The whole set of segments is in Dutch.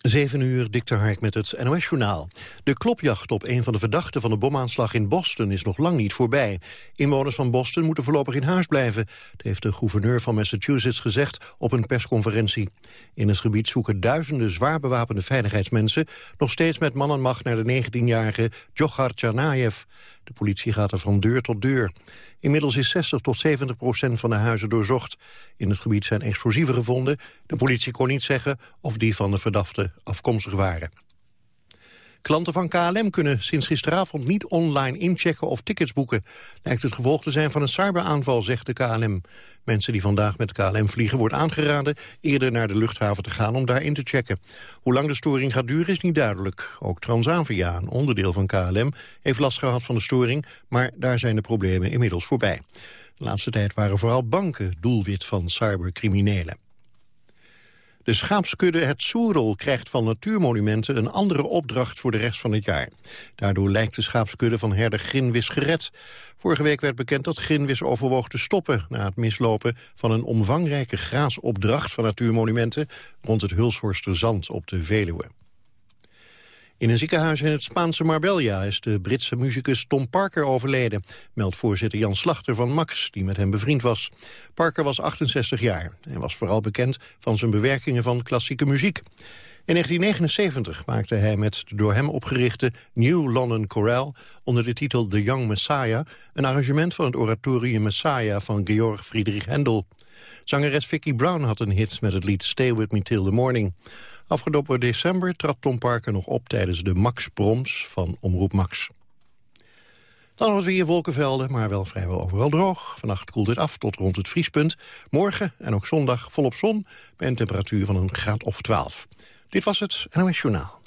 7 uur, Dikter Hark met het NOS-journaal. De klopjacht op een van de verdachten van de bomaanslag in Boston is nog lang niet voorbij. Inwoners van Boston moeten voorlopig in huis blijven. Heeft de gouverneur van Massachusetts gezegd op een persconferentie. In het gebied zoeken duizenden zwaar bewapende veiligheidsmensen... nog steeds met man en macht naar de 19-jarige Djokhar Tsarnaev. De politie gaat er van deur tot deur. Inmiddels is 60 tot 70 procent van de huizen doorzocht. In het gebied zijn explosieven gevonden. De politie kon niet zeggen of die van de verdachte afkomstig waren. Klanten van KLM kunnen sinds gisteravond niet online inchecken of tickets boeken. Lijkt het gevolg te zijn van een cyberaanval, zegt de KLM. Mensen die vandaag met KLM vliegen wordt aangeraden eerder naar de luchthaven te gaan om daar in te checken. Hoe lang de storing gaat duren is niet duidelijk. Ook Transavia, een onderdeel van KLM, heeft last gehad van de storing, maar daar zijn de problemen inmiddels voorbij. De laatste tijd waren vooral banken doelwit van cybercriminelen. De schaapskudde Het Soerel krijgt van Natuurmonumenten een andere opdracht voor de rest van het jaar. Daardoor lijkt de schaapskudde van herder Grinwis gered. Vorige week werd bekend dat Grinwis overwoog te stoppen... na het mislopen van een omvangrijke graasopdracht van Natuurmonumenten... rond het Hulshorsterzand op de Veluwe. In een ziekenhuis in het Spaanse Marbella is de Britse muzikus Tom Parker overleden, meldt voorzitter Jan Slachter van Max, die met hem bevriend was. Parker was 68 jaar en was vooral bekend van zijn bewerkingen van klassieke muziek. In 1979 maakte hij met de door hem opgerichte New London Chorale onder de titel The Young Messiah een arrangement van het oratorium Messiah van Georg Friedrich Händel. Zangeres Vicky Brown had een hit met het lied Stay With Me Till the Morning. Afgelopen december trad Tom Parker nog op tijdens de Max Proms van Omroep Max. Dan was weer wolkenvelden, maar wel vrijwel overal droog. Vannacht koelt het af tot rond het vriespunt. Morgen en ook zondag volop zon bij een temperatuur van een graad of 12. Dit was het NOS Journaal.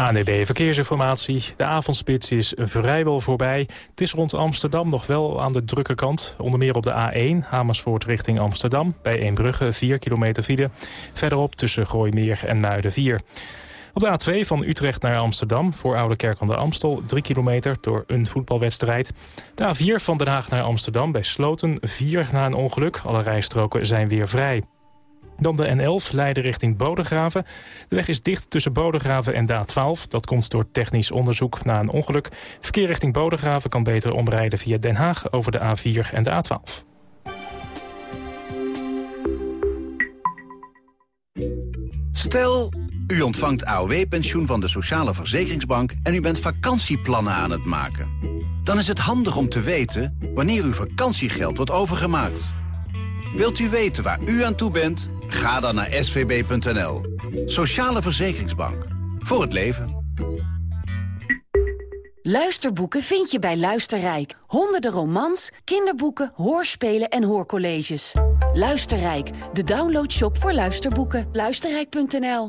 ANDB Verkeersinformatie. De avondspits is vrijwel voorbij. Het is rond Amsterdam nog wel aan de drukke kant. Onder meer op de A1, Amersfoort richting Amsterdam. Bij Eembrugge 4 kilometer file. Verderop tussen Gooimeer en Muiden 4. Op de A2 van Utrecht naar Amsterdam voor Oude Kerk aan de Amstel 3 kilometer door een voetbalwedstrijd. De A4 van Den Haag naar Amsterdam bij Sloten 4 na een ongeluk. Alle rijstroken zijn weer vrij. Dan de N11, Leiden richting Bodegraven. De weg is dicht tussen Bodegraven en de A12. Dat komt door technisch onderzoek na een ongeluk. Verkeer richting Bodegraven kan beter omrijden via Den Haag... over de A4 en de A12. Stel, u ontvangt AOW-pensioen van de Sociale Verzekeringsbank... en u bent vakantieplannen aan het maken. Dan is het handig om te weten wanneer uw vakantiegeld wordt overgemaakt... Wilt u weten waar u aan toe bent? Ga dan naar svb.nl. Sociale Verzekeringsbank. Voor het leven. Luisterboeken vind je bij Luisterrijk. Honderden romans, kinderboeken, hoorspelen en hoorcolleges. Luisterrijk, de downloadshop voor luisterboeken. Luisterrijk.nl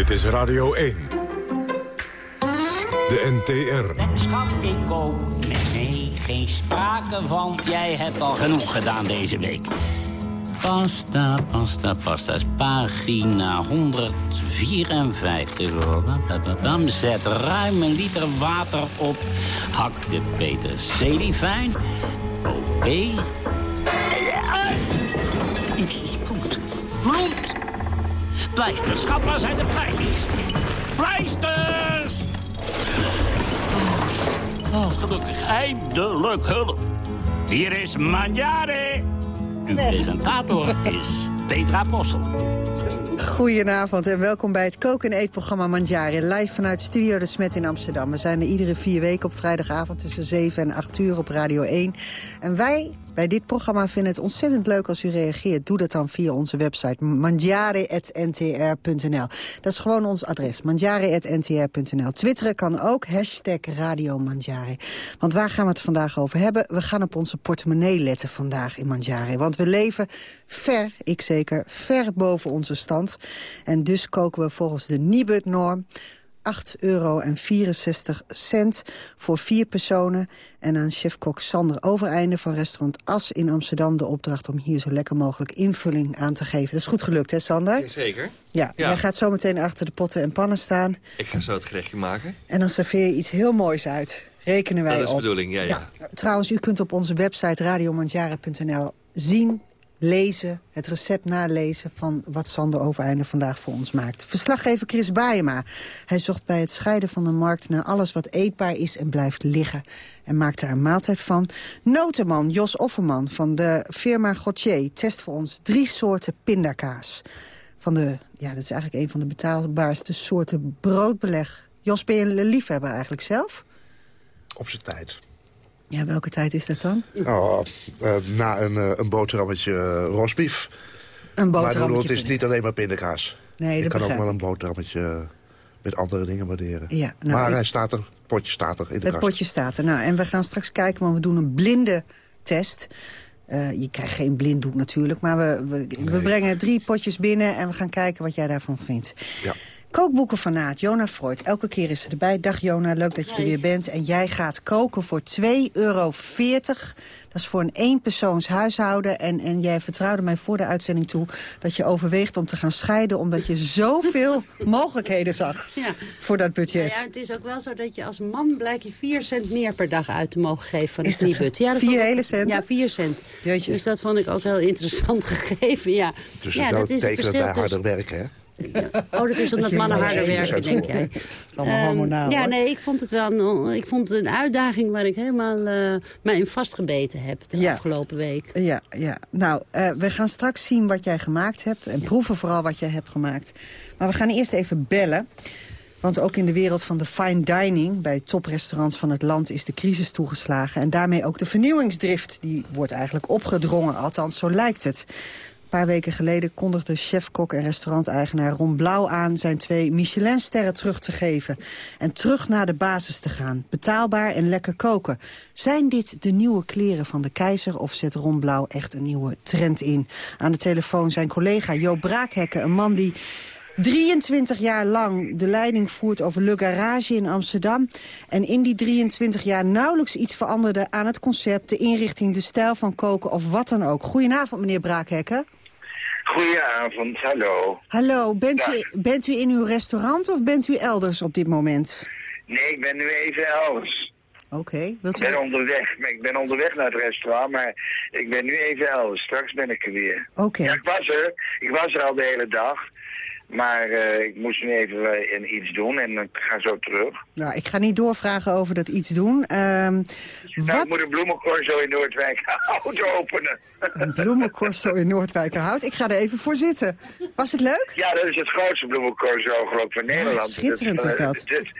Dit is Radio 1. De NTR. Schat, ik koop. Nee, geen sprake van. Jij hebt al genoeg gedaan deze week. Pasta, pasta, pasta. Pagina 154. Dan zet ruim een liter water op. Hak de peterselie fijn. Oké. Okay. Iets bloed. Bloed. Pleisters, schat, waar zijn de pleisters? Pleisters! Oh, gelukkig, eindelijk hulp. Hier is Mangiare. Uw presentator is Petra Possel. Goedenavond en welkom bij het koken- en eetprogramma Mangiare. Live vanuit Studio De Smet in Amsterdam. We zijn er iedere vier weken op vrijdagavond tussen 7 en 8 uur op Radio 1. En wij bij dit programma vinden het ontzettend leuk als u reageert. Doe dat dan via onze website mangiare.ntr.nl. Dat is gewoon ons adres, mangiare.ntr.nl. Twitteren kan ook, hashtag Radio. Want waar gaan we het vandaag over hebben? We gaan op onze portemonnee letten vandaag in Mangiare. Want we leven ver, ik zeker, ver boven onze stand. En dus koken we volgens de Nibud-norm 8,64 euro cent voor vier personen. En aan chefkok Sander Overeinde van restaurant As in Amsterdam... de opdracht om hier zo lekker mogelijk invulling aan te geven. Dat is goed gelukt, hè Sander? Zeker. Ja, jij gaat zo meteen achter de potten en pannen staan. Ik ga zo het gerechtje maken. En dan serveer je iets heel moois uit. Rekenen wij Dat is de op. bedoeling, ja, ja. Trouwens, u kunt op onze website radiomanjaren.nl zien lezen, het recept nalezen van wat Sander Overeinde vandaag voor ons maakt. Verslaggever Chris Baayema. Hij zocht bij het scheiden van de markt naar alles wat eetbaar is en blijft liggen. En maakte er een maaltijd van. Notenman Jos Offerman van de firma Gauthier test voor ons drie soorten pindakaas. Van de, ja, dat is eigenlijk een van de betaalbaarste soorten broodbeleg. Jos, ben je een liefhebber eigenlijk zelf? Op zijn tijd. Ja, welke tijd is dat dan? Oh, eh, na een, eh, een boterhammetje uh, rosbief. Een Maar boterhammetje het is niet alleen maar pindakaas. Nee, Je dat kan ook wel ik. een boterhammetje met andere dingen waarderen. Ja, nou, maar ik- hij staat er, het potje staat er in de Het kast. potje staat er. Nou, en we gaan straks kijken, want we doen een blinde test. Eh, je krijgt geen blinddoek natuurlijk, maar we, we, we brengen drie potjes binnen... en we gaan kijken wat jij daarvan vindt. Ja. Kookboekenfanaat, Jona Freud. Elke keer is ze erbij. Dag Jona, leuk dat je er weer bent. En jij gaat koken voor 2,40 euro. Dat is voor een eenpersoons huishouden. En, en jij vertrouwde mij voor de uitzending toe... dat je overweegt om te gaan scheiden... omdat je zoveel mogelijkheden zag Ja. voor dat budget. Nou ja, het is ook wel zo dat je als man blijkt je 4 cent meer per dag uit te mogen geven van Is dat zo? kniebut. Ja, Vier vond ik- hele centen? Ja, 4 cent. Dus dat vond ik ook heel interessant gegeven. Ja, Dus ja het dat is het verschil bij harder tussen... werken, hè? Oh, dat is omdat mannen harder werken, denk jij. Het is allemaal hormonaal, Ja, nee, ik vond het wel een, ik vond het een uitdaging waar ik helemaal eh mij in vastgebeten heb de Ja. afgelopen week. Ja, ja. Nou, eh, we gaan straks zien wat jij gemaakt hebt. En proeven vooral wat jij hebt gemaakt. Maar we gaan eerst even bellen. Want ook in de wereld van de fine dining... bij toprestaurants van het land is de crisis toegeslagen. En daarmee ook de vernieuwingsdrift. Die wordt eigenlijk opgedrongen, althans zo lijkt het. Paar weken geleden kondigde chef-kok en restauranteigenaar Ron Blauw aan... zijn twee Michelinsterren terug te geven. En terug naar de basis te gaan. Betaalbaar en lekker koken. Zijn dit de nieuwe kleren van de keizer... of zet Ron Blauw echt een nieuwe trend in? Aan de telefoon zijn collega Jo Braakhekken, een man die... 23 jaar lang de leiding voert over Le Garage in Amsterdam. En in die 23 jaar nauwelijks iets veranderde aan het concept... de inrichting, de stijl van koken of wat dan ook. Goedenavond, meneer Braakhekken. Goedenavond, hallo. Hallo, bent Dag. u, bent u in uw restaurant of bent u elders op dit moment? Nee, ik ben nu even elders. Oké, Ik wilt u... ben onderweg, ik ben onderweg naar het restaurant, maar ik ben nu even elders. Straks ben ik er weer. Oké. Ja, ik was er. Ik was er al de hele dag. Maar eh, ik moest nu even een- iets doen en ik ga zo terug. Nou, ik ga niet doorvragen over dat iets doen. Ehm, Nou, ik wat moet een bloemencorso in Noordwijk auto openen. een bloemencorso in Noordwijkerhout. Ik ga er even voor zitten. Was het leuk? Ja, dat is het grootste bloemencorso geloof ik van Nederland. schitterend Dus, is eh, dat. is-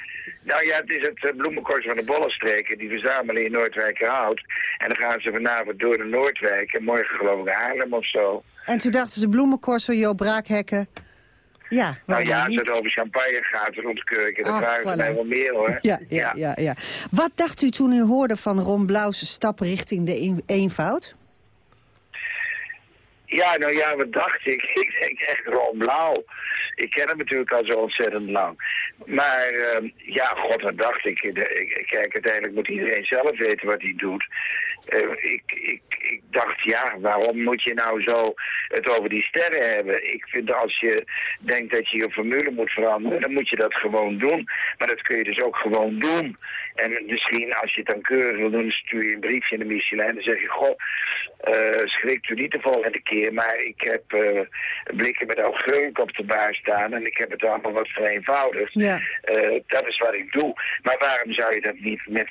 nou ja, het is het bloemencorso van de Bollenstreken. Die verzamelen in Noordwijkerhout. En dan gaan ze vanavond door de Noordwijk. En morgen geloof ik Haarlem of zo. En toen dachten ze bloemencorso, Jo Braakhekken. Ja, Nou ja, als het over champagne gaat rond Kurken, Ah, vragen voilà. mij wel meer hoor. Ja, ja, ja, ja. Wat dacht u toen u hoorde van Ron Blauw's stap richting de een- eenvoud? Ja, nou ja, wat dacht ik? Ik denk echt Ron Blauw. Ik ken hem natuurlijk al zo ontzettend lang. Maar ehm, ja, god, wat dacht ik? Kijk, uiteindelijk moet iedereen zelf weten wat hij doet. Eh, ik, ik, ik dacht, ja, waarom moet je nou zo het over die sterren hebben? Ik vind als je denkt dat je je formule moet veranderen, dan moet je dat gewoon doen. Maar dat kun je dus ook gewoon doen. En misschien als je het dan keurig wil doen, stuur je een briefje in de Michelin. En dan zeg je, goh, uh, schrikt u niet de volgende keer. Maar ik heb uh, blikken met augurk op de baar staan. En ik heb het allemaal wat vereenvoudigd. Ja. Uh, dat is wat ik doe. Maar waarom zou je dat niet met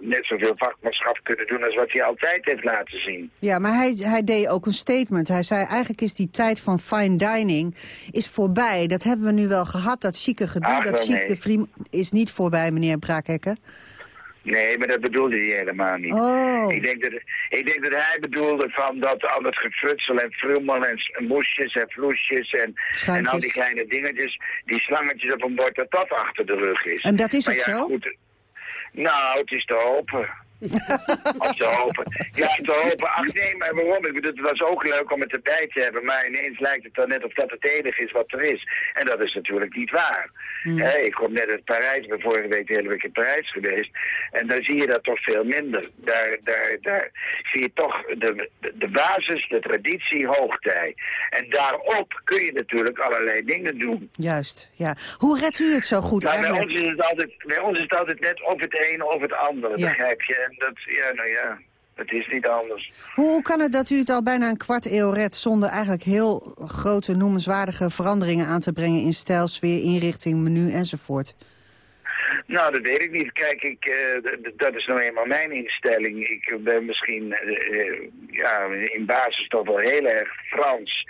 net zoveel vakmanschap kunnen doen als wat hij altijd heeft laten zien? Ja, maar hij, hij deed ook een statement. Hij zei, eigenlijk is die tijd van fine dining is voorbij. Dat hebben we nu wel gehad, dat chique gedoe. Ach, dat chic nee. is niet voorbij, meneer Nee, maar dat bedoelde hij helemaal niet. Oh. Ik, denk dat, ik denk dat hij bedoelde van dat al het gefrutsel en frummel en moesjes en vloesjes en, en al die kleine dingetjes, die slangetjes op een bord, dat dat achter de rug is. En dat is maar ook ja, zo? Goed, nou, het is te hopen. Of te hopen. Ja, te hopen. Ach nee, maar waarom? Ik bedoel, het was ook leuk om het erbij te hebben. Maar ineens lijkt het dan net of dat het enige is wat er is. En dat is natuurlijk niet waar. Hè, ik kom net uit Parijs. Ik ben vorige week de hele week in Parijs geweest. En daar zie je dat toch veel minder. Daar, daar, daar zie je toch de, de, basis, de traditie, hoogtij. En daarop kun je natuurlijk allerlei dingen doen. Juist, ja. Hoe redt u het zo goed Maar bij ons, is het altijd, bij ons is het altijd net of het een of het andere, Ja. begrijp je? Dat, ja, nou ja, het is niet anders. Hoe, kan het dat u het al bijna een kwart eeuw redt... zonder eigenlijk heel grote, noemenswaardige veranderingen aan te brengen... in stijl, sfeer, inrichting, menu enzovoort? Nou, dat weet ik niet. Kijk, ik, eh, dat is nou eenmaal mijn instelling. Ik ben misschien eh, eh, ja, in basis toch wel heel erg Frans.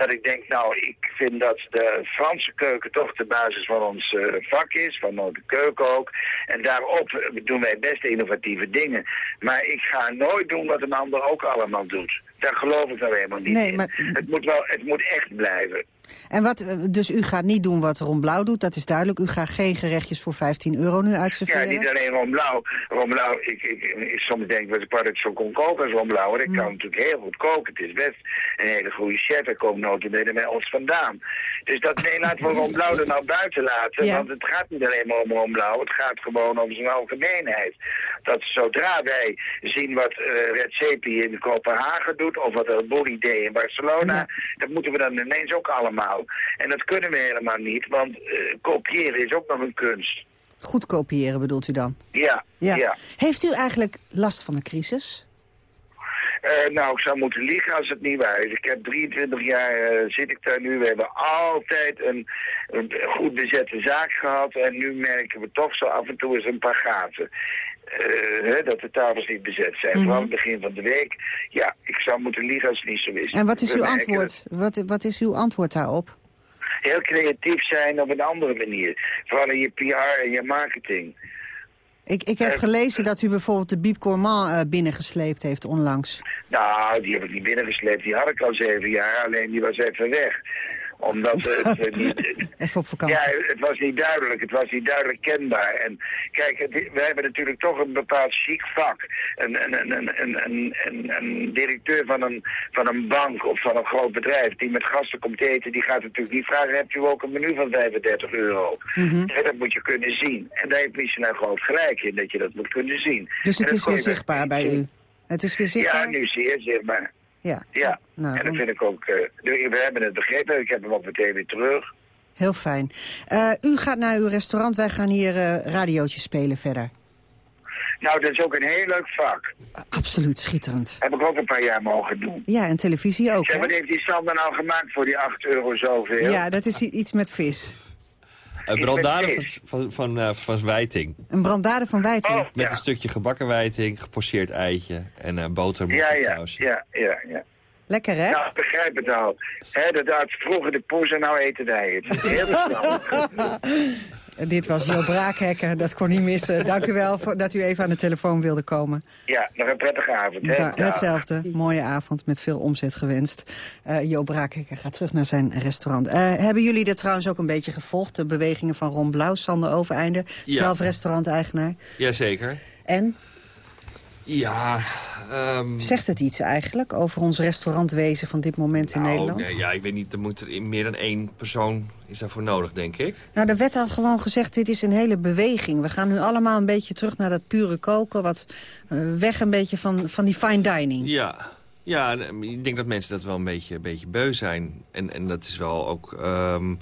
Dat ik denk, nou, ik vind dat de Franse keuken toch de basis van ons eh, vak is, van de keuken ook. En daarop doen wij best innovatieve dingen. Maar ik ga nooit doen wat een ander ook allemaal doet. Daar geloof ik nou helemaal niet Nee, in. maar- Het, moet wel, het moet echt blijven. En wat, dus u gaat niet doen wat Ron Blauw doet, dat is duidelijk. U gaat geen gerechtjes voor 15 euro nu Ja, uitserveren. niet alleen Ron Blauw. Ron Blauw, ik, ik, ik soms denk ik, wat ik wat ik zo kon koken als Ron Blauw. Ik kan natuurlijk heel goed koken. Het is best een hele goede chef. Hij komt notabene bij ons vandaan. Dus dat, nee, laten we Ron Blauw er nou buiten laten. Ja. Want het gaat niet alleen maar om Ron Blauw. Het gaat gewoon om zijn algemeenheid. Dat zodra wij zien wat eh Red Cepi in Kopenhagen doet... of wat El Bulli deed in Barcelona... dat moeten we dan ineens ook allemaal. En dat kunnen we helemaal niet, want eh, kopiëren is ook nog een kunst. Goed kopiëren bedoelt u dan? Ja, Ja. ja. Heeft u eigenlijk last van de crisis? Eh, nou, ik zou moeten liegen als het niet waar is. Ik heb 23 jaar eh, zit ik daar nu. We hebben altijd een, een goed bezette zaak gehad. En nu merken we toch zo af en toe eens een paar gaten. Eh, hè, dat de tafels niet bezet zijn. Mhm. Vooral het begin van de week. Ja, ik zou moeten liegen als het niet zo is. En wat is uw antwoord? Wat, wat is uw antwoord daarop? Heel creatief zijn op een andere manier. Vooral in je PR en je marketing. Ik, ik heb Eh, gelezen dat u bijvoorbeeld de Biep Gourmand eh, binnengesleept heeft onlangs. Nou, die heb ik niet binnengesleept. Die had ik al zeven jaar, alleen die was even weg. Omdat het niet... Even op vakantie. Ja, het was niet duidelijk. Het was niet duidelijk kenbaar. En kijk, het, we hebben natuurlijk toch een bepaald chic vak. Een, een, een, een, directeur van een, van een bank of van een groot bedrijf die met gasten komt eten, die gaat natuurlijk niet vragen, hebt u ook een menu van 35 euro? Mhm. Ja, dat moet je kunnen zien. En daar heeft Michelin groot gelijk in, dat je dat moet kunnen zien. Dus het is weer zichtbaar bij u? Het is weer Ja, zichtbaar? nu zeer zichtbaar. Ja. Ja, Nou, en dat vind ik ook... eh, we hebben het begrepen, ik heb hem ook meteen weer terug. Heel fijn. Eh, u gaat naar uw restaurant, wij gaan hier radiootjes spelen verder. Nou, dat is ook een heel leuk vak. Absoluut schitterend. Heb ik ook een paar jaar mogen doen. Ja, en televisie ook, Zeg, wat heeft die Sander nou gemaakt voor die 8 euro zoveel? Ja, dat is iets met vis. Een Iets brandade van, van, van, eh, van zwijting. Een brandade van wijting. Oh, Met ja. een stukje gebakken wijting, gepocheerd eitje en eh boter Ja, ja, ja, ja, ja. Lekker, hè? Nou, ik begrijp het al. Hè, dat vroeger de poes en nou eten wij het. Is heel. Dit was Jo Braakhekken, dat kon niet missen. Dank u wel voor, dat u even aan de telefoon wilde komen. Ja, nog een prettige avond. Hè? Da- Ja. hetzelfde. Mooie avond met veel omzet gewenst. Eh jo Braakhekker gaat terug naar zijn restaurant. Eh, hebben jullie dit trouwens ook een beetje gevolgd? De bewegingen van Ron Blauw, Sander Overeinde, Ja. zelf restauranteigenaar. Jazeker. En? Ja, ehm, Zegt het iets eigenlijk over ons restaurantwezen van dit moment in nou, Nederland? nee, ja, ik weet niet, er moet er meer dan één persoon is daarvoor nodig, denk ik. Nou, er werd al gewoon gezegd, dit is een hele beweging. We gaan nu allemaal een beetje terug naar dat pure koken. Wat, eh, weg een beetje van, van die fine dining. Ja, ja ik denk dat mensen dat wel een beetje, een beetje beu zijn. En, en dat is wel ook... ehm,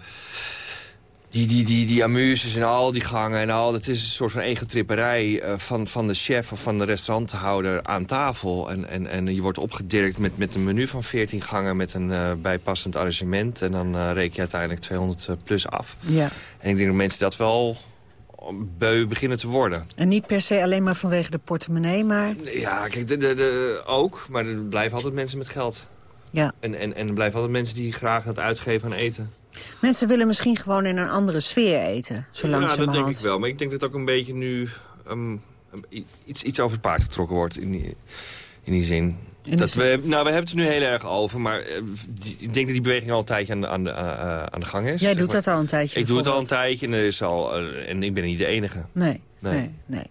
die, die, die, die amuses en al die gangen en al... het is een soort van egotripperij eh, van, van de chef of van de restauranthouder aan tafel. En, en, en je wordt opgedirkt met, met een menu van 14 gangen... met een eh, bijpassend arrangement. En dan eh, reken je uiteindelijk 200 plus af. Ja. En ik denk dat mensen dat wel beu beginnen te worden. En niet per se alleen maar vanwege de portemonnee, maar... Ja, kijk, de, de, de, ook. Maar er blijven altijd mensen met geld. Ja. En, en, en er blijven altijd mensen die graag dat uitgeven aan eten. Mensen willen misschien gewoon in een andere sfeer eten, zo ja, dat denk ik wel. Maar ik denk dat ook een beetje nu um, iets, iets over het paard getrokken wordt in die, in die zin. Dat we, nou, we hebben het er nu heel erg over, maar uh, die, ik denk dat die beweging al een tijdje aan de, aan de, uh, aan de gang is. Jij doet maar. dat al een tijdje? Ik doe het al een tijdje en, er is al, uh, en ik ben niet de enige. Nee, nee, nee. nee.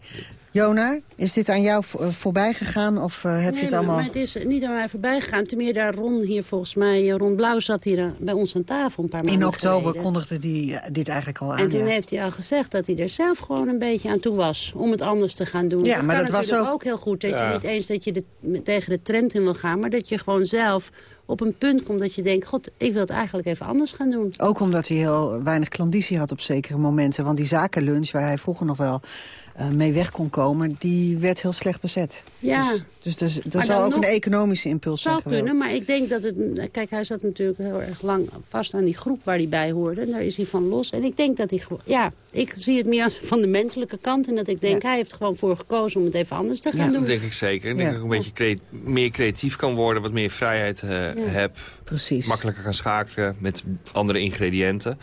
Jona, is dit aan jou voorbij gegaan of uh, heb nee, je het allemaal... Maar het is niet aan mij voorbij gegaan. Ten meer daar Ron hier volgens mij... Ron Blauw zat hier bij ons aan tafel een paar maanden In oktober geleden. kondigde hij dit eigenlijk al aan. En toen ja. heeft hij al gezegd dat hij er zelf gewoon een beetje aan toe was... om het anders te gaan doen. Ja, dat maar kan dat was ook... ook heel goed. Dat ja. je niet eens dat je de, tegen de trend in wil gaan... maar dat je gewoon zelf op een punt komt dat je denkt... god, ik wil het eigenlijk even anders gaan doen. Ook omdat hij heel weinig klandizie had op zekere momenten. Want die zakenlunch, waar hij vroeger nog wel uh, mee weg kon komen... die werd heel slecht bezet. Ja. Dus, dus er zal ook een economische impuls zou zijn kunnen, maar ik denk dat het... Kijk, hij zat natuurlijk heel erg lang vast aan die groep waar hij bij hoorde. En daar is hij van los. En ik denk dat hij... Ja, ik zie het meer als van de menselijke kant. En dat ik denk, ja. hij heeft er gewoon voor gekozen om het even anders te gaan ja, doen. dat denk ik zeker. Ik denk dat ik een beetje creat meer creatief kan worden. Wat meer vrijheid uh, heb. Precies. Makkelijker kan schakelen met andere ingrediënten.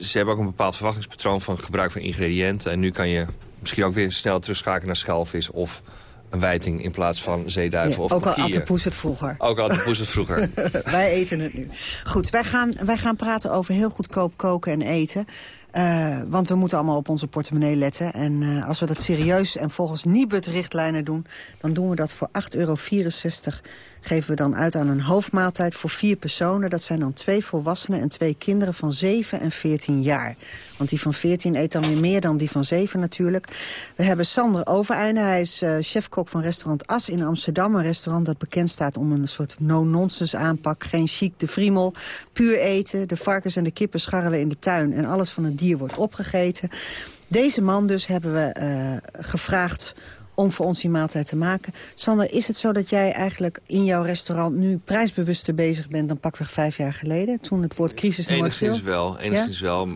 Ze hebben ook een bepaald verwachtingspatroon van gebruik van ingrediënten. En nu kan je misschien ook weer snel terugschakelen naar schelvis of een wijting in plaats van zeeduiven ja, of Ook al poes het vroeger. Ook al poes het vroeger. wij eten het nu. Goed, wij gaan, wij gaan praten over heel goedkoop koken en eten. Uh, want we moeten allemaal op onze portemonnee letten. En uh, als we dat serieus en volgens Nibud-richtlijnen doen... dan doen we dat voor 8,64 euro geven we dan uit aan een hoofdmaaltijd voor vier personen. Dat zijn dan twee volwassenen en twee kinderen van 7 en 14 jaar. Want die van 14 eet dan weer meer dan die van 7 natuurlijk. We hebben Sander Overeinde. Hij is uh, chefkok van restaurant As in Amsterdam. Een restaurant dat bekend staat om een soort no-nonsense aanpak. Geen chic de friemel, puur eten. De varkens en de kippen scharrelen in de tuin. En alles van het dier wordt opgegeten. Deze man dus hebben we uh, gevraagd om voor ons die maaltijd te maken. Sander, is het zo dat jij eigenlijk in jouw restaurant nu prijsbewuster bezig bent dan pakweg vijf jaar geleden? Toen het woord crisis nog Enigszins wel, enigszins ja? wel.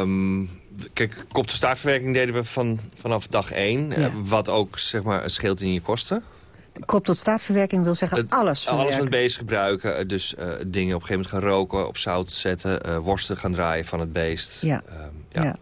Um, kijk, kop de staartverwerking deden we van, vanaf dag één. Ja. Wat ook, zeg maar, scheelt in je kosten. Kop tot staartverwerking wil zeggen het, alles verwerken. Alles met beest gebruiken. Dus uh, dingen op een gegeven moment gaan roken, op zout zetten... Uh, worsten gaan draaien van het beest. Ja. Um, ja. ja.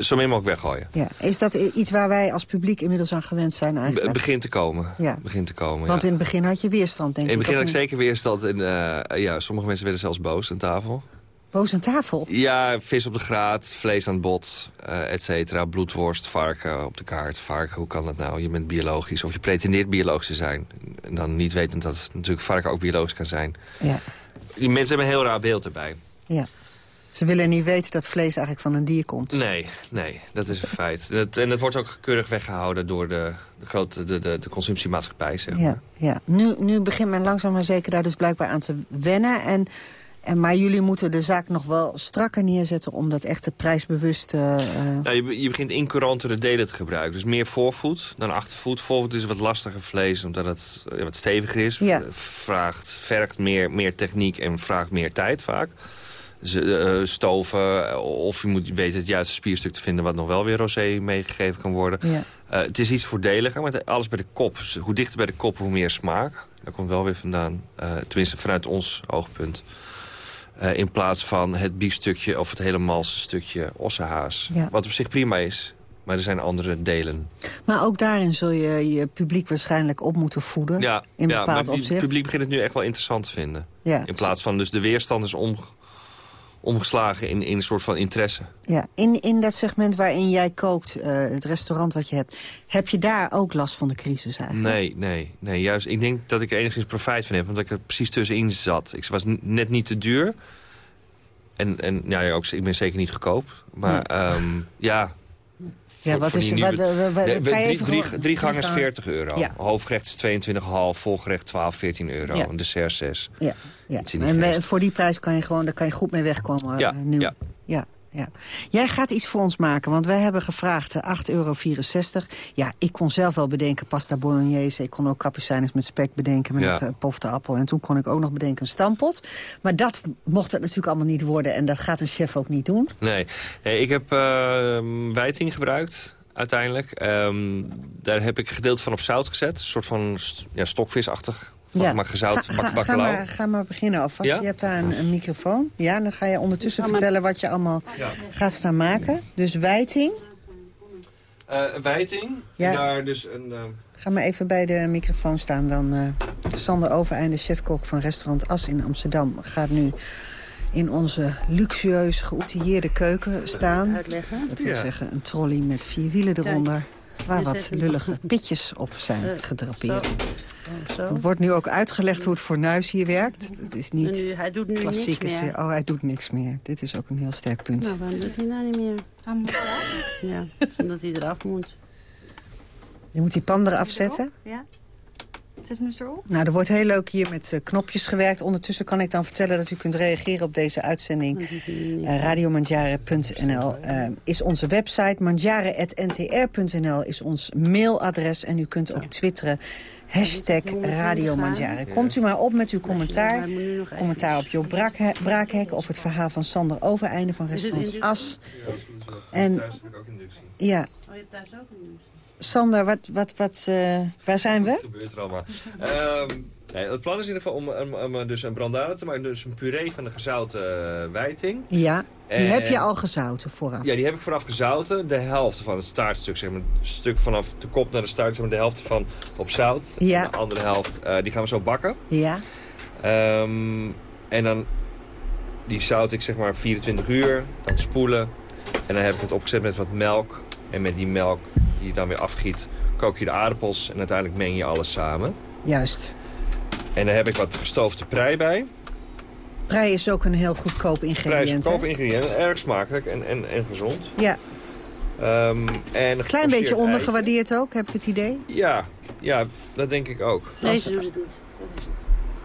Zo min mogelijk weggooien. Ja. Is dat iets waar wij als publiek inmiddels aan gewend zijn eigenlijk? Het begint te komen. Ja. begint te komen Want ja. in het begin had je weerstand, denk ik. In het begin had ik zeker weerstand. En, uh, ja, sommige mensen werden zelfs boos aan tafel. Boos aan tafel? Ja, vis op de graat, vlees aan het bot, uh, et cetera. Bloedworst, varken op de kaart. Varken, hoe kan dat nou? Je bent biologisch of je pretendeert biologisch te zijn. En dan niet wetend dat natuurlijk varken ook biologisch kan zijn. Ja. Die mensen hebben een heel raar beeld erbij. Ja. Ze willen niet weten dat vlees eigenlijk van een dier komt. Nee, nee, dat is een feit. Dat, en dat wordt ook keurig weggehouden door de, de, grote, de, de, de consumptiemaatschappij. Zeg maar. Ja, ja. Nu, nu begint men langzaam maar zeker daar dus blijkbaar aan te wennen. En, en, maar jullie moeten de zaak nog wel strakker neerzetten... om dat echte prijsbewuste... Uh... Nou, je, je begint incurantere delen te gebruiken. Dus meer voorvoet dan achtervoet. Voorvoet is wat lastiger vlees, omdat het wat steviger is. Ja. Vraagt, vergt meer, meer techniek en vraagt meer tijd vaak stoven. Of je moet weten het juiste spierstuk te vinden... wat nog wel weer rosé meegegeven kan worden. Ja. Uh, het is iets voordeliger, maar alles bij de kop. Dus hoe dichter bij de kop, hoe meer smaak. Daar komt wel weer vandaan. Uh, tenminste, vanuit ons oogpunt. in plaats van het biefstukje of het hele malse stukje ossenhaas. Ja. Wat op zich prima is. Maar er zijn andere delen. Maar ook daarin zul je je publiek waarschijnlijk op moeten voeden. Ja, in ja bepaald maar opzicht. het publiek begint het nu echt wel interessant te vinden. Ja. In plaats van dus de weerstand is om omgeslagen in, in een soort van interesse. Ja, in, in dat segment waarin jij kookt, eh, het restaurant wat je hebt... heb je daar ook last van de crisis eigenlijk? Nee, nee, nee. Juist, ik denk dat ik er enigszins profijt van heb. Omdat ik er precies tussenin zat. Ik was net niet te duur. En, en ja, ook, ik ben zeker niet goedkoop. Maar ehm, ja... Ja, wat is, nieuwe... wat, wat, nee, drie, drie, drie, gangen is 40 euro. Ja. Hoofdgerecht is 22,5, volgerecht 12, 14 euro. Ja. Een dessert 6. Ja, ja. en voor die prijs kan je gewoon, daar kan je goed mee wegkomen. Ja, uh, ja. ja ja. Jij gaat iets voor ons maken, want wij hebben gevraagd 8,64 euro. Ja, ik kon zelf wel bedenken pasta bolognese. Ik kon ook cappuccines met spek bedenken met ja. een gepofte appel. En toen kon ik ook nog bedenken een stampot. Maar dat mocht het natuurlijk allemaal niet worden. En dat gaat een chef ook niet doen. Nee, ik heb uh, wijting gebruikt uiteindelijk. Um, daar heb ik gedeeld van op zout gezet. Een soort van ja, stokvisachtig ja. maar gezout ga, ga, ga, maar, ga maar beginnen alvast. Ja? Je hebt daar een, een, microfoon. Ja, dan ga je ondertussen vertellen wat je allemaal ja. gaat staan maken. Dus wijting. Uh, wijting. Ja. Daar dus een... Uh... Ga maar even bij de microfoon staan. Dan uh, Sander Overeinde, chefkok van restaurant As in Amsterdam... gaat nu in onze luxueus geoutilleerde keuken staan. Uitleggen. Dat wil zeggen een trolley met vier wielen eronder. Waar wat lullige pitjes op zijn gedrapeerd. Er wordt nu ook uitgelegd hoe het fornuis hier werkt. Het is niet nu, hij doet nu klassieke... Niks meer. Oh, hij doet niks meer. Dit is ook een heel sterk punt. Nou, waarom doet hij nou niet meer? Hij moet eraf? Ja, omdat hij eraf moet. Je moet die pan eraf zetten? Ja. Zet hem eens erop. Nou, er wordt heel leuk hier met uh, knopjes gewerkt. Ondertussen kan ik dan vertellen dat u kunt reageren op deze uitzending. Uh, Radiomanjare.nl uh, is onze website. Manjare.ntr.nl is ons mailadres. En u kunt ook twitteren. Hashtag Radio Mandjaren. Komt u maar op met uw commentaar. Commentaar op Job Braakhek of het verhaal van Sander Overeinde van restaurant As. En, ja. Oh, je hebt thuis ook een Sander, wat, wat, wat, uh, waar zijn we? Wat gebeurt er allemaal? um, nee, het plan is in ieder geval om, om, om dus een brandade te maken. Dus een puree van de gezouten uh, wijting. Ja, die en, heb je al gezouten vooraf? Ja, die heb ik vooraf gezouten. De helft van het staartstuk, zeg maar. Het stuk vanaf de kop naar de staart, zeg maar, de helft van op zout. Ja. De andere helft, uh, die gaan we zo bakken. Ja. Um, en dan, die zout ik zeg maar 24 uur. Dan spoelen. En dan heb ik het opgezet met wat melk. En met die melk die je dan weer afgiet, kook je de aardappels en uiteindelijk meng je alles samen. Juist. En daar heb ik wat gestoofde prei bij. Prei is ook een heel goedkoop ingrediënt, Prei is een goedkoop ingrediënt, erg smakelijk en, en, en gezond. Ja. Um, en Klein beetje ondergewaardeerd ook, heb ik het idee? Ja, ja dat denk ik ook. Nee, ze doet het niet.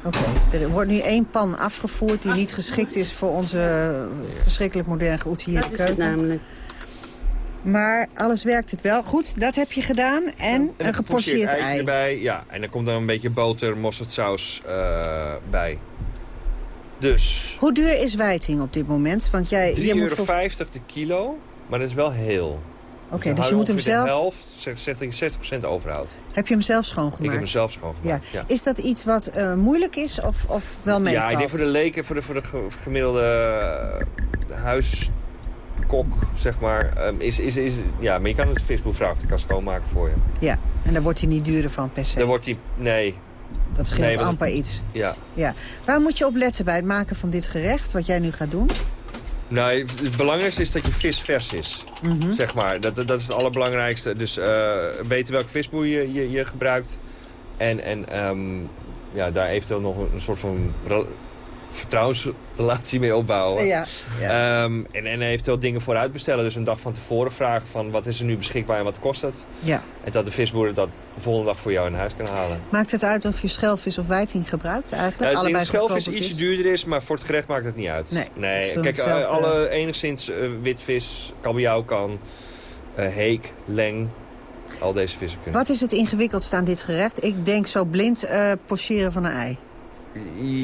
Oké, okay. er wordt nu één pan afgevoerd die niet geschikt is voor onze verschrikkelijk moderne geoutilleerde keuken. Dat is het namelijk. Maar alles werkt het wel. Goed, dat heb je gedaan. En, een gepocheerd ei. Erbij. Ja, en er komt dan een beetje boter, mosterdsaus uh, bij. Dus... Hoe duur is wijting op dit moment? Want jij, 3,50 euro voor... de kilo, maar dat is wel heel. Oké, okay, dus, dus je moet hem zelf... de helft, zegt dat je 60% overhoudt. Heb je hem zelf schoongemaakt? Ik heb hem zelf schoongemaakt, ja. ja. Is dat iets wat uh, moeilijk is of, of wel meevalt? Ja, ik denk voor de leken, voor de, voor de gemiddelde uh, huis kok, zeg maar, um, is, is, is... Ja, maar je kan het visboer vragen, ik kan schoonmaken voor je. Ja, en daar wordt hij niet duurder van per se. Dan wordt hij... Nee. Dat scheelt nee, amper iets. Ja. ja. Waar moet je op letten bij het maken van dit gerecht, wat jij nu gaat doen? Nou, het belangrijkste is dat je vis vers is. Mm -hmm. Zeg maar. Dat, dat is het allerbelangrijkste. Dus uh, weten welke visboer je, je, je gebruikt. En, en um, ja, daar eventueel nog een, een soort van vertrouwensrelatie mee opbouwen. Ja, ja. Um, en, en eventueel dingen vooruit bestellen. Dus een dag van tevoren vragen van wat is er nu beschikbaar en wat kost het. Ja. En dat de visboer dat de volgende dag voor jou in huis kan halen. Maakt het uit of je schelvis of wijting gebruikt eigenlijk? Uh, Allebei schelvis ietsje duurder is, maar voor het gerecht maakt het niet uit. Nee, nee. Kijk, uh, alle enigszins uh, witvis, kabeljauw kan, heek, leng, al deze vissen kunnen. Wat is het ingewikkeldst aan dit gerecht? Ik denk zo blind uh, pocheren van een ei.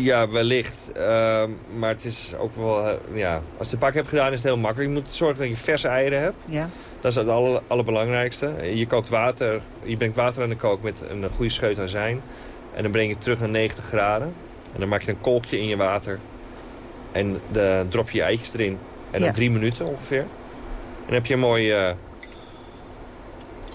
Ja, wellicht. Uh, maar het is ook wel... Uh, ja, als je het pak hebt gedaan is het heel makkelijk. Je moet zorgen dat je verse eieren hebt. Ja. Dat is het aller, allerbelangrijkste. Je kookt water. Je brengt water aan de kook met een goede scheut azijn. En dan breng je het terug naar 90 graden. En dan maak je een kolkje in je water. En dan drop je je eitjes erin. En dan ja. drie minuten ongeveer. En dan heb je een mooi... Uh,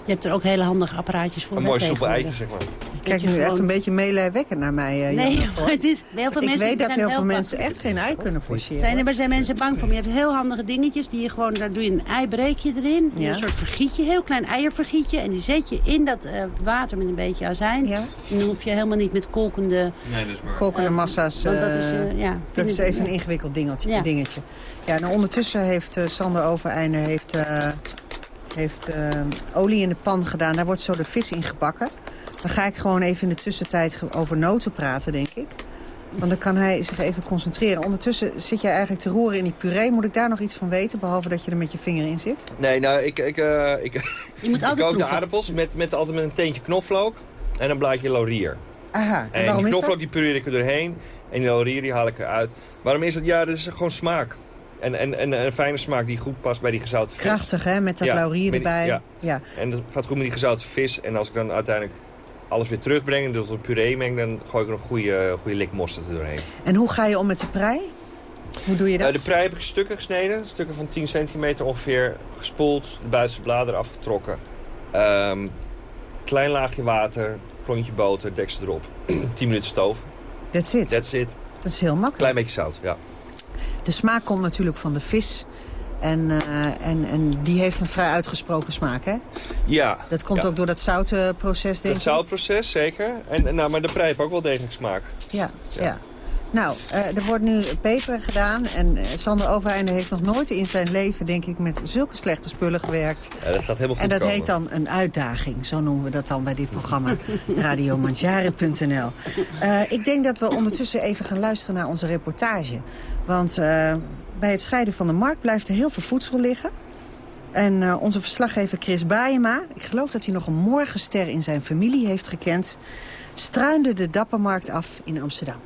je hebt er ook hele handige apparaatjes voor. Een mooi soepel eitje, zeg maar. Kijkt je nu echt een beetje meelijwekkend naar mij, eh, Nee, Janne maar Voort. het is, heel veel Ik mensen weet dat heel veel mensen echt geen ei kunnen pocheren. Zijn er, maar zijn mensen bang voor? Maar je hebt heel handige dingetjes die je gewoon, daar doe je een eibreekje erin. Ja. Een soort vergietje, heel klein eiervergietje. En die zet je in dat eh, water met een beetje azijn. En dan hoef je helemaal niet met kolkende... Nee, dat is waar. Kolkende massa's. Dat is, eh, ja, dat is ik- even een ingewikkeld dingetje. Ja. dingetje. Ja, en ondertussen heeft eh, Sander Overeinde heeft, eh, heeft, eh, olie in de pan gedaan. Daar wordt zo de vis in gebakken. Dan ga ik gewoon even in de tussentijd over noten praten, denk ik. Want dan kan hij zich even concentreren. Ondertussen zit jij eigenlijk te roeren in die puree. Moet ik daar nog iets van weten, behalve dat je er met je vinger in zit? Nee, nou, ik, ik, eh, ik, Je moet ik altijd de aardappels met, met altijd met een teentje knoflook en een blaadje laurier. Aha, en, En, waarom die is knoflook dat? die pureer ik er doorheen en die laurier die haal ik eruit. Waarom is dat? Ja, dat is gewoon smaak. En, en, en een fijne smaak die goed past bij die gezouten vis. Krachtig, hè, met dat Ja, laurier erbij. Ja. ja. En dat gaat goed met die gezouten vis. En als ik dan uiteindelijk alles weer terugbreng en tot een puree meng... dan gooi ik er nog een goede, goede lik mosterd er doorheen. En hoe ga je om met de prei? Hoe doe je dat? Eh, de prei heb ik stukken gesneden. Stukken van 10 centimeter ongeveer. Gespoeld, de buitenste bladeren afgetrokken. Ehm, klein laagje water, klontje boter, deksel erop. 10 minuten stoven. That's it. That's it. Dat is heel makkelijk. Klein beetje zout, ja. De smaak komt natuurlijk van de vis. En, eh, en, en die heeft een vrij uitgesproken smaak, hè? Ja. Dat komt ja. ook door dat zoutenproces, denk ik? zoutproces, zeker. En, en, nou, maar de heeft ook wel degelijk smaak. Ja, ja. Nou, eh, er wordt nu peper gedaan. En eh, Sander Overeinde heeft nog nooit in zijn leven, denk ik, met zulke slechte spullen gewerkt. Ja, dat gaat helemaal goed En dat komen. heet dan een uitdaging. Zo noemen we dat dan bij dit programma. Radiomanjaren.nl Eh Ik denk dat we ondertussen even gaan luisteren naar onze reportage. Want bij het scheiden van de markt blijft er heel veel voedsel liggen. En eh, onze verslaggever Chris Baayema, ik geloof dat hij nog een morgenster in zijn familie heeft gekend... struinde de Dappermarkt af in Amsterdam.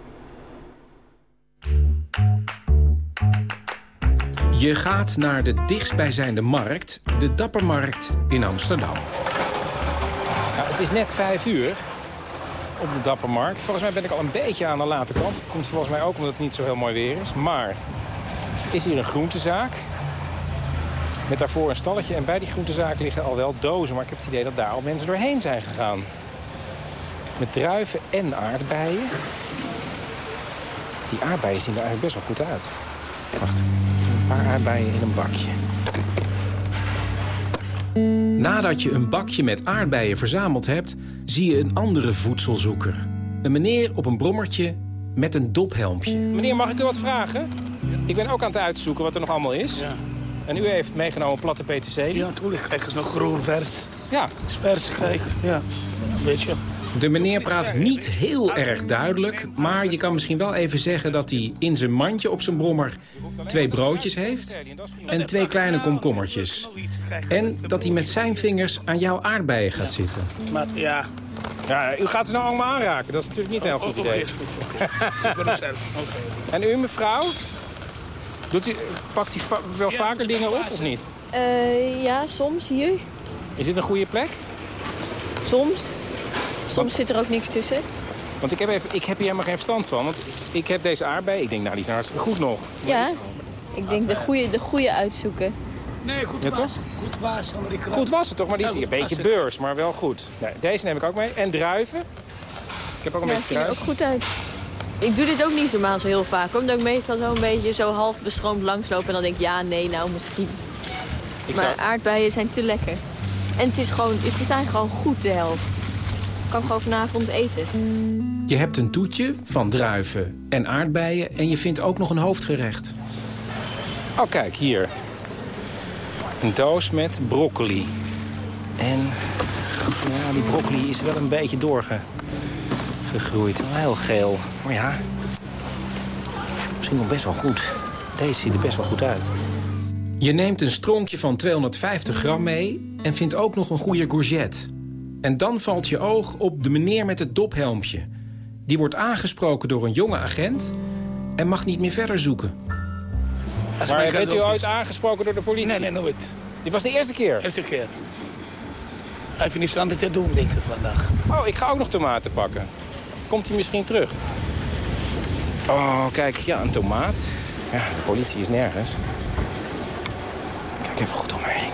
Je gaat naar de dichtstbijzijnde markt, de Dappermarkt in Amsterdam. Het is net vijf uur op de Dappermarkt. Volgens mij ben ik al een beetje aan de late kant. Komt volgens mij ook omdat het niet zo heel mooi weer is. Maar is hier een groentezaak. Met daarvoor een stalletje. En bij die groentezaak liggen al wel dozen. Maar ik heb het idee dat daar al mensen doorheen zijn gegaan. Met druiven en aardbeien. Die aardbeien zien er eigenlijk best wel goed uit. Wacht, een paar aardbeien in een bakje. Nadat je een bakje met aardbeien verzameld hebt... zie je een andere voedselzoeker. Een meneer op een brommertje met een dophelmpje. Meneer, mag ik u wat vragen? Ik ben ook aan het uitzoeken wat er nog allemaal is. En u heeft meegenomen platte peterselie. Ja, natuurlijk. Kijk, het is nog groen vers. Ja. Het is vers, kijk. Ja, een beetje. De meneer praat niet heel erg duidelijk... maar je kan misschien wel even zeggen dat hij in zijn mandje op zijn brommer... twee broodjes heeft en twee kleine komkommertjes. En dat hij met zijn vingers aan jouw aardbeien gaat zitten. Maar ja, Ja, u gaat ze nou allemaal aanraken. Dat is natuurlijk niet een heel goed idee. En u, mevrouw? Doet u, pakt u va- wel vaker dingen op of niet? Eh, ja, soms hier. Is dit een goede plek? Soms. Soms zit er ook niks tussen. Want ik heb, even, ik heb hier helemaal geen verstand van. Want ik heb deze aardbei. Ik denk, nou, die zijn hartstikke goed nog. Ja, ik denk de goede, de goede uitzoeken. Nee, goed Ja, was. toch? Goed was. Goed het toch? Maar die is Ja, een beetje beurs, maar wel goed. Nee, deze neem ik ook mee. En druiven. Ik heb ook een Ja, beetje zien er ook druiven. goed uit. Ik doe dit ook niet normaal zo heel vaak. Omdat ik meestal zo een beetje zo half bestroomd langsloop. En dan denk ik, ja, nee, nou misschien. Ik maar zou- aardbeien zijn te lekker. En het is gewoon, ze zijn gewoon goed de helft. Ik kan gewoon vanavond eten. Je hebt een toetje van druiven en aardbeien... en je vindt ook nog een hoofdgerecht. Oh, kijk, hier. Een doos met broccoli. En ja, die broccoli is wel een beetje doorgegroeid. Wel heel geel. Maar ja, misschien nog best wel goed. Deze ziet er best wel goed uit. Je neemt een stronkje van 250 gram mee... en vindt ook nog een goede courgette. En dan valt je oog op de meneer met het dophelmpje. Die wordt aangesproken door een jonge agent... en mag niet meer verder zoeken. Maar bent u ooit aangesproken door de politie? Nee, nee, nooit. Dit was de eerste keer? Eerste keer. Hij heeft niets anders te doen, denk ik, vandaag. Oh, ik ga ook nog tomaten pakken. Komt hij misschien terug? Oh, kijk, ja, een tomaat. Ja, de politie is nergens. Kijk even goed om me.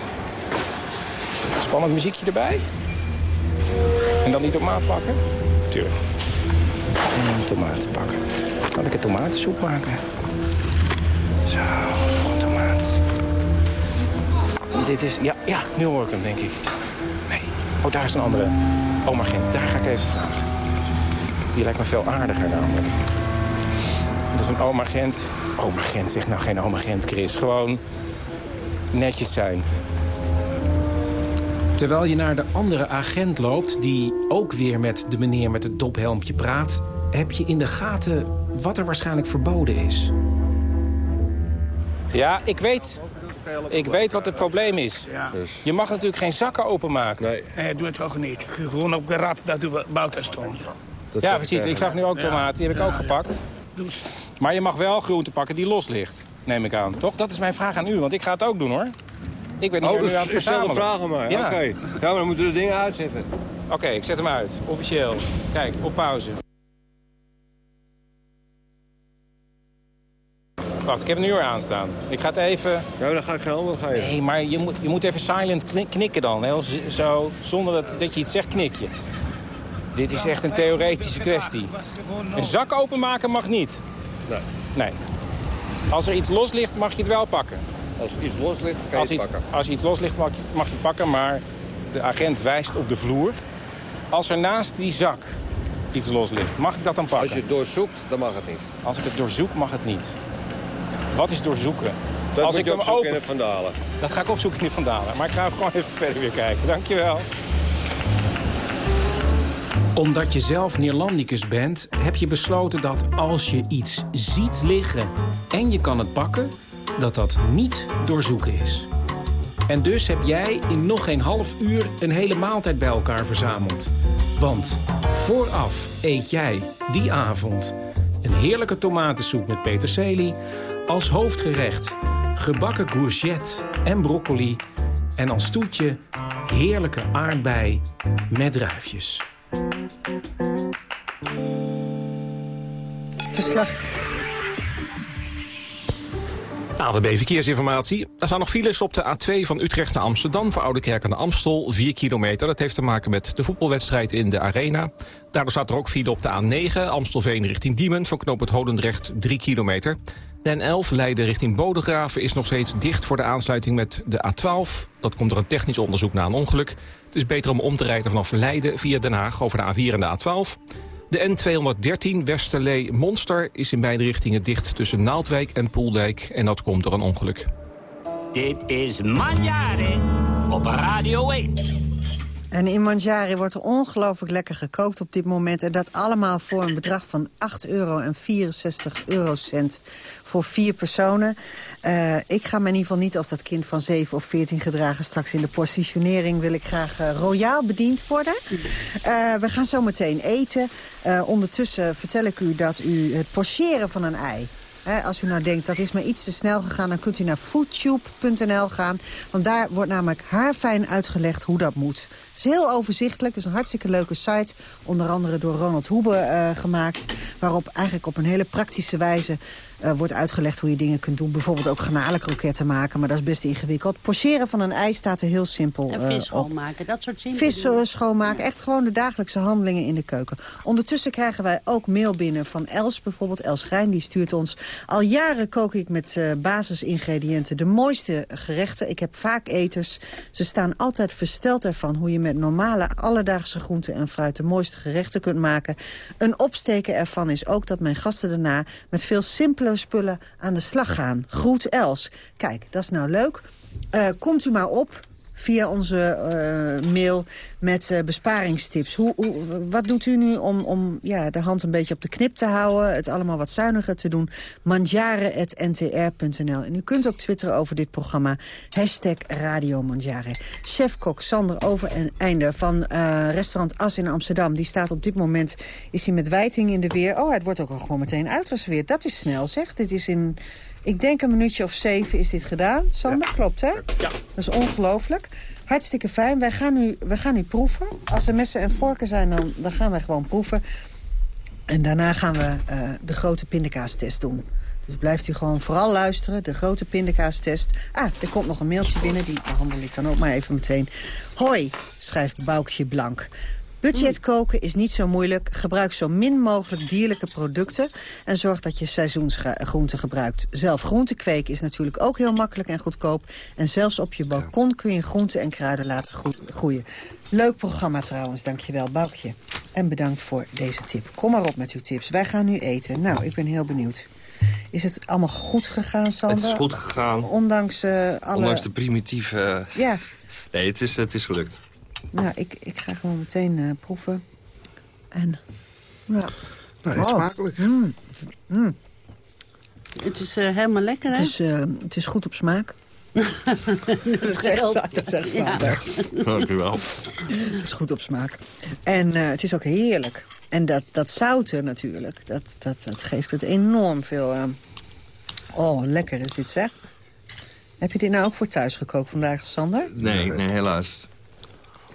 Spannend muziekje erbij. En dan die tomaat pakken. directeur. En tomaten pakken. Kan ik een tomatensoep maken? Zo, een tomaat. Dit is... Ja, ja, nu hoor hem, denk ik. Nee. Oh, daar is een andere. Oma Gent, daar ga ik even vragen. Die lijkt me veel aardiger namelijk. Dat is een oma Gent. Oma Gent, zeg nou geen oma Gent, Chris. Gewoon netjes zijn. Terwijl je naar de andere agent loopt... die ook weer met de meneer met het dophelmpje praat... heb je in de gaten wat er waarschijnlijk verboden is. Ja, ik weet, ik weet wat het probleem is. Je mag natuurlijk geen zakken openmaken. Nee. Doe het ook niet. Gewoon op de rap dat er buiten stond. Ja, precies. Ik zag nu ook tomaten. Die heb ik ook gepakt. Maar je mag wel groente pakken die los ligt, neem ik aan. Toch? Dat is mijn vraag aan u, want ik ga het ook doen, hoor. Ik ben Oh, nu dus aan het stel de verzamelen. vragen maar. Ja. Oké. Ja, maar dan moeten we de dingen uitzetten. Oké, ik zet hem uit. Officieel. Kijk, op pauze. Wacht, ik heb een uur aanstaan. Ik ga het even... Ja, maar dan ga ik geen antwoord geven. Nee, maar je moet, je moet even silent kni- knikken dan. Heel zo, zonder dat, dat je iets zegt, knik je. Dit is echt een theoretische kwestie. Een zak openmaken mag niet. Nee. Nee. Als er iets los ligt, mag je het wel pakken. Als iets los ligt, kan je Als iets, pakken. als iets los ligt, mag je, mag je het pakken, maar de agent wijst op de vloer. Als er naast die zak iets los ligt, mag ik dat dan pakken? Als je het doorzoekt, dan mag het niet. Als ik het doorzoek, mag het niet. Wat is doorzoeken? Dat Als ik je hem opzoeken in open... de Vandalen. Dat ga ik opzoeken in de Vandalen. Maar ik ga gewoon even verder weer kijken. Dankjewel. Omdat je zelf Neerlandicus bent, heb je besloten dat als je iets ziet liggen en je kan het pakken, dat dat niet doorzoeken is. En dus heb jij in nog geen half uur een hele maaltijd bij elkaar verzameld. Want vooraf eet jij die avond een heerlijke tomatensoep met peterselie... als hoofdgerecht gebakken courgette en broccoli... en als toetje heerlijke aardbei met druifjes. Verslag. AWB Verkeersinformatie. Er staan nog files op de A2 van Utrecht naar Amsterdam... voor Oudekerk aan de Amstel, 4 kilometer. Dat heeft te maken met de voetbalwedstrijd in de Arena. Daardoor staat er ook file op de A9, Amstelveen richting Diemen... voor knoop het Hodendrecht, 3 kilometer. De N11 Leiden richting Bodegraven is nog steeds dicht voor de aansluiting met de A12. Dat komt door een technisch onderzoek na een ongeluk. Het is beter om om te rijden vanaf Leiden via Den Haag over de A4 en de A12. De N213 Westerlee-Monster is in beide richtingen dicht tussen Naaldwijk en Poeldijk. En dat komt door een ongeluk. Dit is Manjare op Radio 1. En in Manjari wordt er ongelooflijk lekker gekookt op dit moment. En dat allemaal voor een bedrag van 8 euro en 64 eurocent voor vier personen. Eh, ik ga me in ieder geval niet als dat kind van 7 of 14 gedragen. Straks in de positionering wil ik graag eh, royaal bediend worden. Eh, we gaan zo meteen eten. Ondertussen vertel ik u dat u het pocheren van een ei... Als u nou denkt, dat is maar iets te snel gegaan... dan kunt u naar foodtube.nl gaan. Want daar wordt namelijk haarfijn uitgelegd hoe dat moet. Het is heel overzichtelijk. Het is een hartstikke leuke site. Onder andere door Ronald Hoebe eh, gemaakt. Waarop eigenlijk op een hele praktische wijze eh, wordt uitgelegd hoe je dingen kunt doen. Bijvoorbeeld ook garnalenkroketten maken. Maar dat is best ingewikkeld. Pocheren van een ei staat er heel simpel En eh, vis op. schoonmaken, dat soort simpele Vis schoonmaken, echt gewoon de dagelijkse handelingen in de keuken. Ondertussen krijgen wij ook mail binnen van Els bijvoorbeeld. Els Grijn, die stuurt ons... Al jaren kook ik met basisingrediënten de mooiste gerechten. Ik heb vaak eters. Ze staan altijd versteld ervan hoe je met normale alledaagse groenten en fruit... de mooiste gerechten kunt maken. Een opsteken ervan is ook dat mijn gasten daarna... met veel simpele spullen aan de slag gaan. Groet Els. Kijk, dat is nou leuk. Eh, komt u maar op via onze eh, mail met eh, besparingstips. Hoe, hoe, wat doet u nu om, om ja, de hand een beetje op de knip te houden... het allemaal wat zuiniger te doen? Manjare.ntr.nl. En u kunt ook twitteren over dit programma. Hashtag Radio. Chefkok Sander Over van eh, restaurant As in Amsterdam... die staat op dit moment is hij met wijting in de weer. Oh, het wordt ook al gewoon meteen uitgeserveerd. Dat is snel, zeg. Dit is in... Ik denk een minuutje of zeven is dit gedaan. Sander, klopt hè? Ja. Dat is ongelooflijk. Hartstikke fijn. Wij gaan nu, we gaan nu proeven. Als er messen en vorken zijn, dan, dan gaan wij gewoon proeven. En daarna gaan we eh, de grote pindakaastest doen. Dus blijft u gewoon vooral luisteren. De grote pindakaastest. Ah, er komt nog een mailtje binnen. Die behandel ik dan ook maar even meteen. Hoi, schrijft Boukje Blank. Budget koken is niet zo moeilijk. Gebruik zo min mogelijk dierlijke producten. En zorg dat je seizoensgroenten gebruikt. Zelf groenten kweken is natuurlijk ook heel makkelijk en goedkoop. En zelfs op je balkon kun je groenten en kruiden laten groeien. Leuk programma trouwens, dankjewel Boukje. En bedankt voor deze tip. Kom maar op met uw tips. Wij gaan nu eten. Nou, ik ben heel benieuwd. Is het allemaal goed gegaan, Sander? Het is goed gegaan. Ondanks uh, alle... Ondanks de primitieve... Ja. Nee, het is, het is gelukt. Nou, ik, ik ga gewoon meteen uh, proeven. En... Ja. Nou, eet oh. smakelijk. Mm. Mm. Het is uh, helemaal lekker, hè? Het is, het is goed op smaak. dat zegt dat zegt ja. Dank u wel. Het is goed op smaak. En uh, het is ook heerlijk. En dat, dat zouten natuurlijk, dat, dat, dat geeft het enorm veel... Uh... Oh, lekker is dit zeg. Heb je dit nou ook voor thuis gekookt vandaag, Sander? Nee, nee helaas.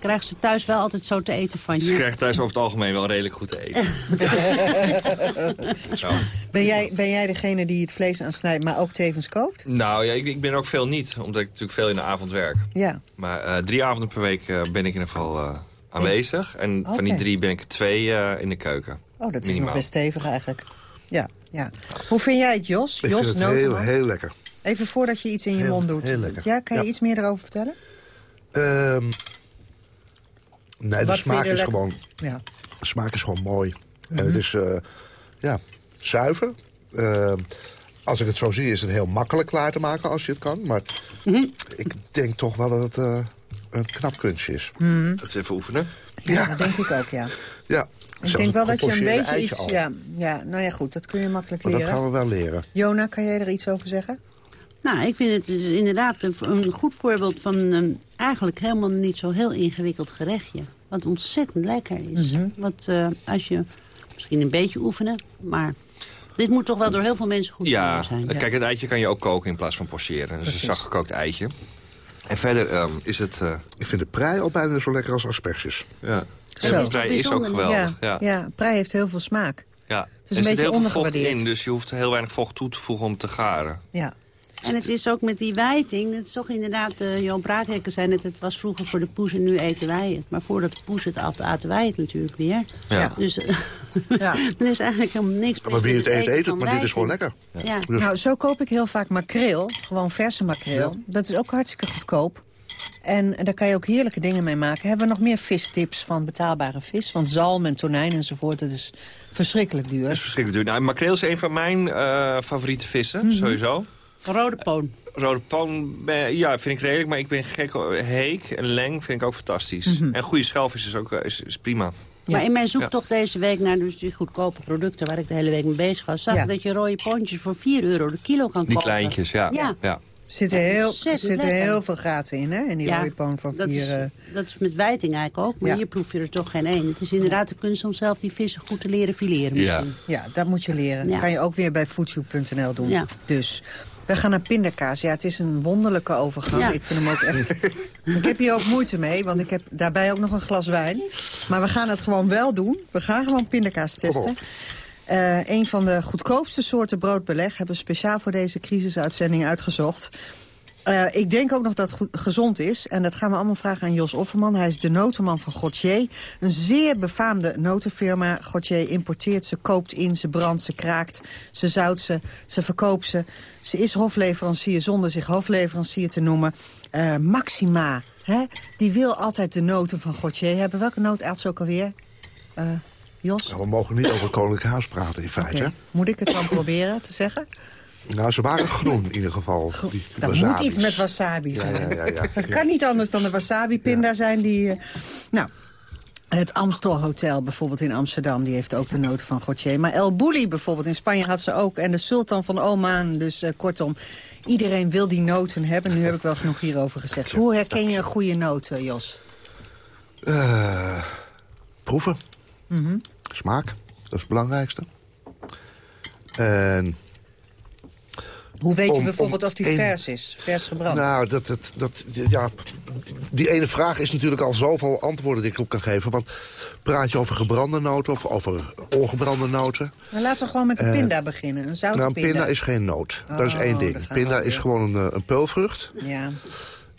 Krijgen ze thuis wel altijd zo te eten van je? Ze krijgen thuis over het algemeen wel redelijk goed te eten. ben, jij, ben jij degene die het vlees aansnijdt, maar ook tevens kookt? Nou ja, ik, ik ben ook veel niet, omdat ik natuurlijk veel in de avond werk. Ja. Maar uh, drie avonden per week uh, ben ik in ieder geval uh, aanwezig. En okay. van die drie ben ik twee in de keuken. Oh, dat is nog best stevig eigenlijk. Ja, ja. Hoe vind jij het, Jos? Ik Jos vind het heel, heel lekker. Even voordat je iets in je heel, mond doet. Heel lekker. Ja, kan je ja. iets meer erover vertellen? Um, nee, de smaak is, gewoon, ja. de smaak is gewoon mooi. Mm Mhm. -hmm. En het is uh, ja, zuiver. Uh, als ik het zo zie is het heel makkelijk klaar te maken als je het kan. Maar Mhm. mm -hmm. ik denk toch wel dat het uh, een knap kunstje is. Mm -hmm. Dat is even oefenen. Ja, ja, dat denk ik ook, ja. ja. Ik denk wel dat je een beetje iets... Ja, ja, nou ja, goed, dat kun je makkelijk maar leren. dat gaan we wel leren. Jona, kan jij er iets over zeggen? Nou, ik vind het dus inderdaad een, een goed voorbeeld van een eigenlijk helemaal niet zo heel ingewikkeld gerechtje. Wat ontzettend lekker is. Mm -hmm. Wat uh, als je misschien een beetje oefenen, maar dit moet toch wel door heel veel mensen goed ja, zijn. Kijk, het eitje kan je ook koken in plaats van pocheren. Dus een zachtgekookt eitje. En verder um, is het... Uh... Ik vind de prei al bijna zo lekker als asperges. Ja, en de prei is ook geweldig. Ja, ja. ja, prei heeft heel veel smaak. Ja, het is er een beetje zit heel veel vocht in, dus je hoeft heel weinig vocht toe te voegen om te garen. Ja. En het is ook met die wijting, het is toch inderdaad, uh, Johan Braakhekker zei net, het was vroeger voor de poes en nu eten wij het. Maar voordat de poes het at, aten wij het natuurlijk weer. Ja. Dus uh, ja. er is eigenlijk helemaal niks Maar wie het eet, eet het, maar dit is gewoon lekker. Ja. ja. Dus... Nou, zo koop ik heel vaak makreel, gewoon verse makreel. Ja. Dat is ook hartstikke goedkoop. En daar kan je ook heerlijke dingen mee maken. Hebben we nog meer vistips van betaalbare vis? Want zalm en tonijn enzovoort, dat is verschrikkelijk duur. Dat is verschrikkelijk duur. Nou, makreel is een van mijn uh, favoriete vissen, mm -hmm. sowieso. Rode poon. Rode poon, ja, vind ik redelijk. Maar ik ben gek heek en leng vind ik ook fantastisch. Mm -hmm. En goede schelvis is ook is, is prima. Ja. Maar in mijn zoektocht ja. deze week naar dus die goedkope producten... waar ik de hele week mee bezig was... zag ja. ik dat je rode poontjes voor 4 euro de kilo kan kopen. Die kleintjes, ja. ja. ja. Er zitten, heel, zitten heel veel gaten in, hè? In die ja, rode poon van dat vier... Is, uh... dat is met wijting eigenlijk ook, maar ja. hier proef je er toch geen één. Het is inderdaad de kunst om zelf die vissen goed te leren fileren misschien. Ja, ja dat moet je leren. Dat kan je ook weer bij foodtube.nl doen. Ja. Dus... We gaan naar pindakaas. Ja, het is een wonderlijke overgang. Ja. Ik vind hem ook echt... ik heb hier ook moeite mee, want ik heb daarbij ook nog een glas wijn. Maar we gaan het gewoon wel doen. We gaan gewoon pindakaas testen. Uh, een van de goedkoopste soorten broodbeleg... hebben we speciaal voor deze crisisuitzending uitgezocht. Uh, ik denk ook nog dat het gezond is. En dat gaan we allemaal vragen aan Jos Offerman. Hij is de notenman van Gautier. Een zeer befaamde notenfirma. Gautier importeert ze, koopt in, ze brandt, ze kraakt, ze zout ze, ze verkoopt ze. Ze is hofleverancier zonder zich hofleverancier te noemen. Uh, Maxima, hè? die wil altijd de noten van Gautier hebben. Welke noot eet ze ook alweer? Uh, Jos? Nou, we mogen niet over Koninklijk Huis praten in feite. Okay. Moet ik het dan proberen te zeggen? Nou, ze waren groen in ieder geval. Die, dat wasabi's. moet iets met wasabi zijn. Ja, ja, ja, Het kan niet anders dan de wasabi-pinda zijn die... Uh, nou, het Amstel Hotel bijvoorbeeld in Amsterdam... die heeft ook de noten van Gautier. Maar El Bulli bijvoorbeeld in Spanje had ze ook. En de Sultan van Oman. Dus uh, kortom, iedereen wil die noten hebben. Nu heb ik wel genoeg hierover gezegd. Hoe herken je een goede noot, uh, Jos? Uh, proeven. Mm -hmm. Smaak, dat is het belangrijkste. En... Hoe weet je om, bijvoorbeeld of die een, vers is, vers gebrand? Nou, dat, dat, dat, ja, die ene vraag is natuurlijk al zoveel antwoorden die ik op kan geven. Want praat je over gebrande noten of over ongebrande noten? Maar laten we gewoon met de pinda uh, beginnen, een zoute nou, pinda. pinda is geen noot, oh, dat is één ding. Pinda is gewoon een, een peulvrucht. Ja.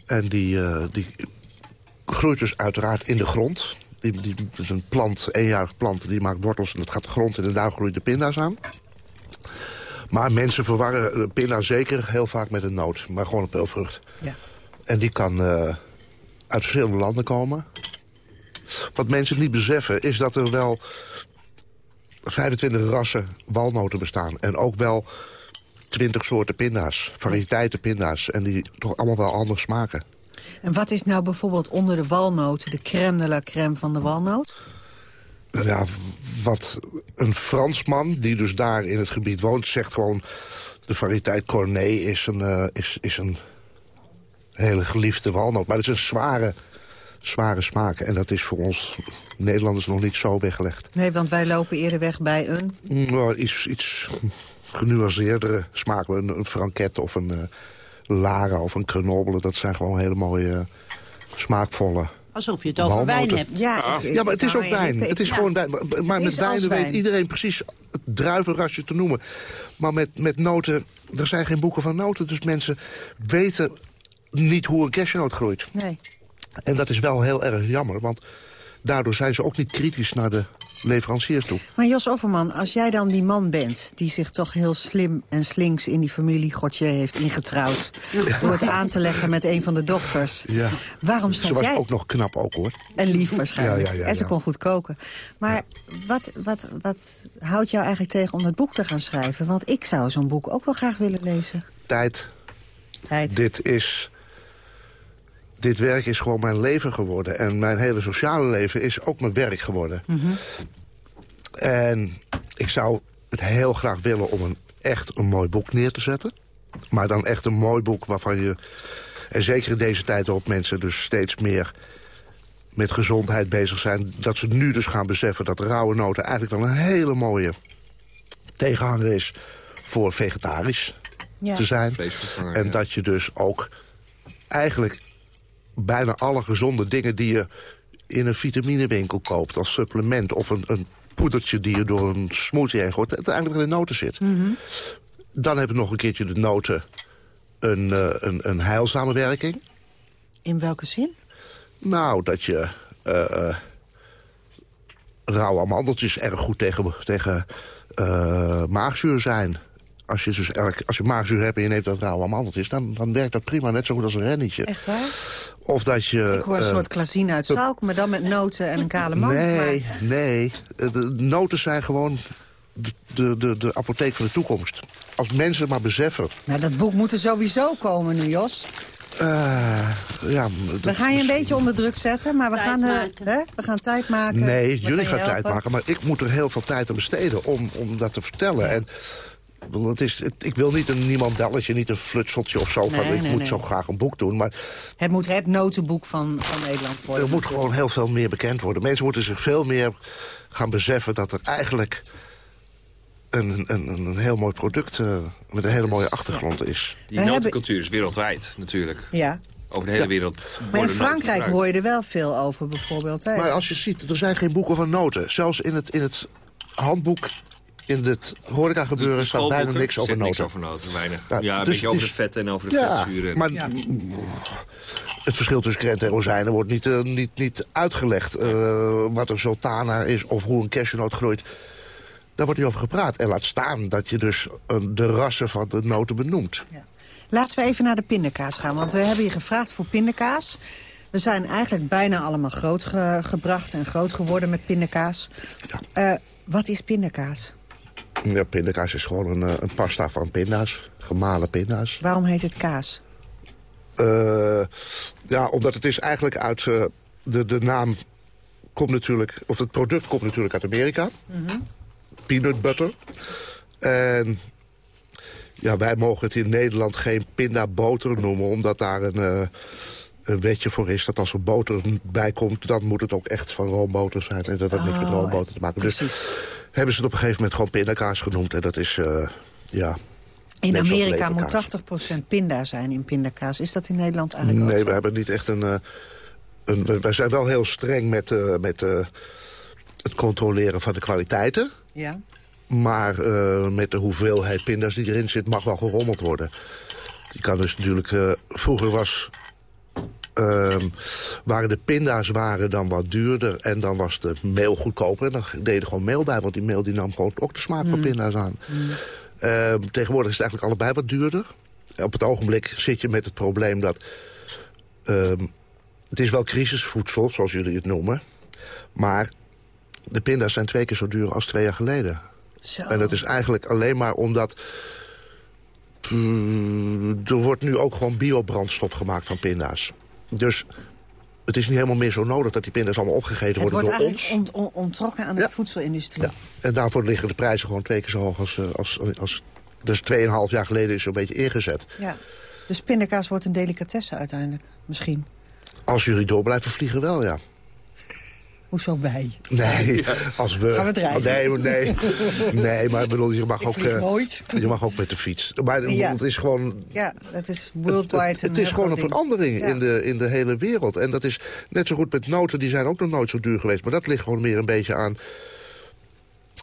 En die, uh, die groeit dus uiteraard in de grond. Die, die, dat is een plant, eenjarig plant, die maakt wortels en dat gaat de grond in en daar groeit de pinda's aan. Maar mensen verwarren de pinda zeker heel vaak met een noot. Maar gewoon een peulvrucht. Ja. En die kan eh, uit verschillende landen komen. Wat mensen niet beseffen is dat er wel 25 rassen walnoten bestaan. En ook wel 20 soorten pinda's, variëteiten pinda's. En die toch allemaal wel anders smaken. En wat is nou bijvoorbeeld onder de walnoten de crème de la crème van de walnoot? Ja, wat een Fransman die dus daar in het gebied woont... zegt gewoon, de variëteit Cornet is een, eh, is, is een hele geliefde walnoot. Maar het is een zware, zware smaak. En dat is voor ons Nederlanders nog niet zo weggelegd. Nee, want wij lopen eerder weg bij een... Nou, iets, iets genuanceerdere smaak. Een, een franquette of een eh, lara of een grenoble. Dat zijn gewoon hele mooie, eh, smaakvolle Alsof je het over wijn hebt. Ja, Ja, maar het is ook wijn. Het is gewoon wijn. Maar- met wijnen weet wijn. iedereen precies het druivenrasje te noemen. Maar met, met noten, er zijn geen boeken van noten. Dus mensen weten niet hoe een cashewnoot groeit. Nee. En dat is wel heel erg jammer, want daardoor zijn ze ook niet kritisch naar de leveranciers toe. Maar Jos Offerman, als jij dan die man bent... die zich toch heel slim en slinks in die familie Gauthier heeft ingetrouwd... door het aan te leggen met een van de dochters... Ja. waarom Ze schrijf was jij... ook nog knap ook, hoor. En lief waarschijnlijk. Ja, en ze kon goed koken. Maar wat, wat, wat houdt jou eigenlijk tegen om het boek te gaan schrijven? Want ik zou zo'n boek ook wel graag willen lezen. Tijd. Tijd. Dit is... Dit werk is gewoon mijn leven geworden. En mijn hele sociale leven is ook mijn werk geworden. Mhm. En ik zou het heel graag willen om een, echt een mooi boek neer te zetten. Maar dan echt een mooi boek waarvan je... En zeker in deze tijd waarop mensen dus steeds meer met gezondheid bezig zijn... dat ze nu dus gaan beseffen dat rauwe noten eigenlijk wel een hele mooie tegenhanger is... voor vegetarisch Ja. te zijn. En ja. dat je dus ook eigenlijk bijna alle gezonde dingen die je in een vitaminewinkel koopt als supplement... of een, een poedertje die je door een smoothie heen gooit... dat eigenlijk in de noten zit. Dan hebben nog een keertje de noten een, eh, een, een heilzame werking. In welke zin? Nou, dat je eh, eh, rauwe amandeltjes erg goed tegen, tegen maagzuur zijn. Als je, dus elk, als je maagzuur hebt en je neemt dat rauwe amandeltjes... Dan, dan werkt dat prima, net zo goed als een rennetje. Echt waar? Of dat je... Ik hoor een eh, soort klazine uit Zalk, maar dan met noten en een kale man. Nee, nee. Eh, De noten zijn gewoon de, de, de, de apotheek van de toekomst. Als mensen maar beseffen... Nou, dat boek moet er sowieso komen nu, Jos. eh, ja, We gaan je is- een beetje onder druk zetten, maar we, gaan, eh, hè? we gaan tijd maken. Nee, We jullie gaan tijd maken, maar ik moet er heel veel tijd aan besteden om, om dat te vertellen. En het is, het- ik wil niet een niemandelletje, niet een flutseltje of zo. van, Nee, ik nee, moet nee. zo graag een boek doen, maar Het moet het notenboek van, van Nederland worden. er moet gewoon heel veel meer bekend worden. Mensen moeten zich veel meer gaan beseffen dat er eigenlijk een, een, een, een heel mooi product eh, met een hele mooie achtergrond is. Die notencultuur is wereldwijd natuurlijk. Ja. Over de hele Ja. wereld Maar in Frankrijk hoor je er wel veel over, bijvoorbeeld. Hè? Maar als je ziet, er zijn geen boeken van noten. Zelfs in het, in het handboek, in het horeca gebeuren, staat bijna niks over noten. niks over noten, weinig. Ja, Ja, een dus beetje over de vetten en over de Ja, vetzuren. maar het verschil tussen krenten en rozijnen wordt niet, eh, niet, niet uitgelegd. Eh, wat een sultana is of hoe een cashewnoot groeit. Daar wordt niet over gepraat. En laat staan dat je dus eh, de rassen van de noten benoemt. Laten we even naar de pindakaas gaan, want we hebben je gevraagd voor pindakaas. We zijn eigenlijk bijna allemaal groot ge- gebracht en groot geworden met pindakaas. Eh, wat is pindakaas? Ja, pindakaas is gewoon een, eh, een pasta van pinda's. Gemalen pinda's. Waarom heet het kaas? Eh, ja, omdat het is eigenlijk uit... eh, de, de naam komt natuurlijk... Of het product komt natuurlijk uit Amerika. Peanut butter. En ja, wij mogen het in Nederland geen pindaboter noemen... omdat daar een, een wetje voor is dat als er boter bij komt... dan moet het ook echt van roomboter zijn. En dat had niks met Oh, roomboter te maken. Dus hebben ze het op een gegeven moment gewoon pindakaas genoemd. En dat is, eh, ja... In Amerika moet 80% pinda zijn in pindakaas. Is dat in Nederland eigenlijk Nee, we hebben niet echt een... eh, een we- wij zijn wel heel streng met, eh, met het controleren van de kwaliteiten. Ja. Maar met de hoeveelheid pinda's die erin zit, mag wel gerommeld worden. Je kan dus natuurlijk... vroeger was ehm, waren de pinda's waren dan wat duurder en dan was de meel goedkoper. En dan deed er gewoon meel bij, want die meel die nam gewoon ook de smaak van Mm. pinda's aan. Ehm, tegenwoordig is het eigenlijk allebei wat duurder. Op het ogenblik zit je met het probleem dat... ehm, het is wel crisisvoedsel, zoals jullie het noemen. Maar de pinda's zijn twee keer zo duur als twee jaar geleden. Zo. En dat is eigenlijk alleen maar omdat... mm, er wordt nu ook gewoon biobrandstof gemaakt van pinda's. Dus het is niet helemaal meer zo nodig dat die pinda's allemaal opgegeten Het worden wordt door ons. eigenlijk ont- on- onttrokken aan de voedselindustrie. En daarvoor liggen de prijzen gewoon twee keer zo hoog als... eh, als, als dus 2,5 jaar geleden is zo'n beetje ingezet. Ja. Dus pindakaas wordt een delicatesse uiteindelijk, misschien. Als jullie door blijven vliegen wel, ja. Hoezo wij? Nee, als we... Gaan we dreigen? Nee, nee, nee, maar bedoel, je mag Ik ook... eh, nooit. Je mag ook met de fiets. Maar Ja. het is gewoon... Ja, het is worldwide Het, het is gewoon een verandering Ja. in, de, in de hele wereld. En dat is net zo goed met noten, die zijn ook nog nooit zo duur geweest. Maar dat ligt gewoon meer een beetje aan...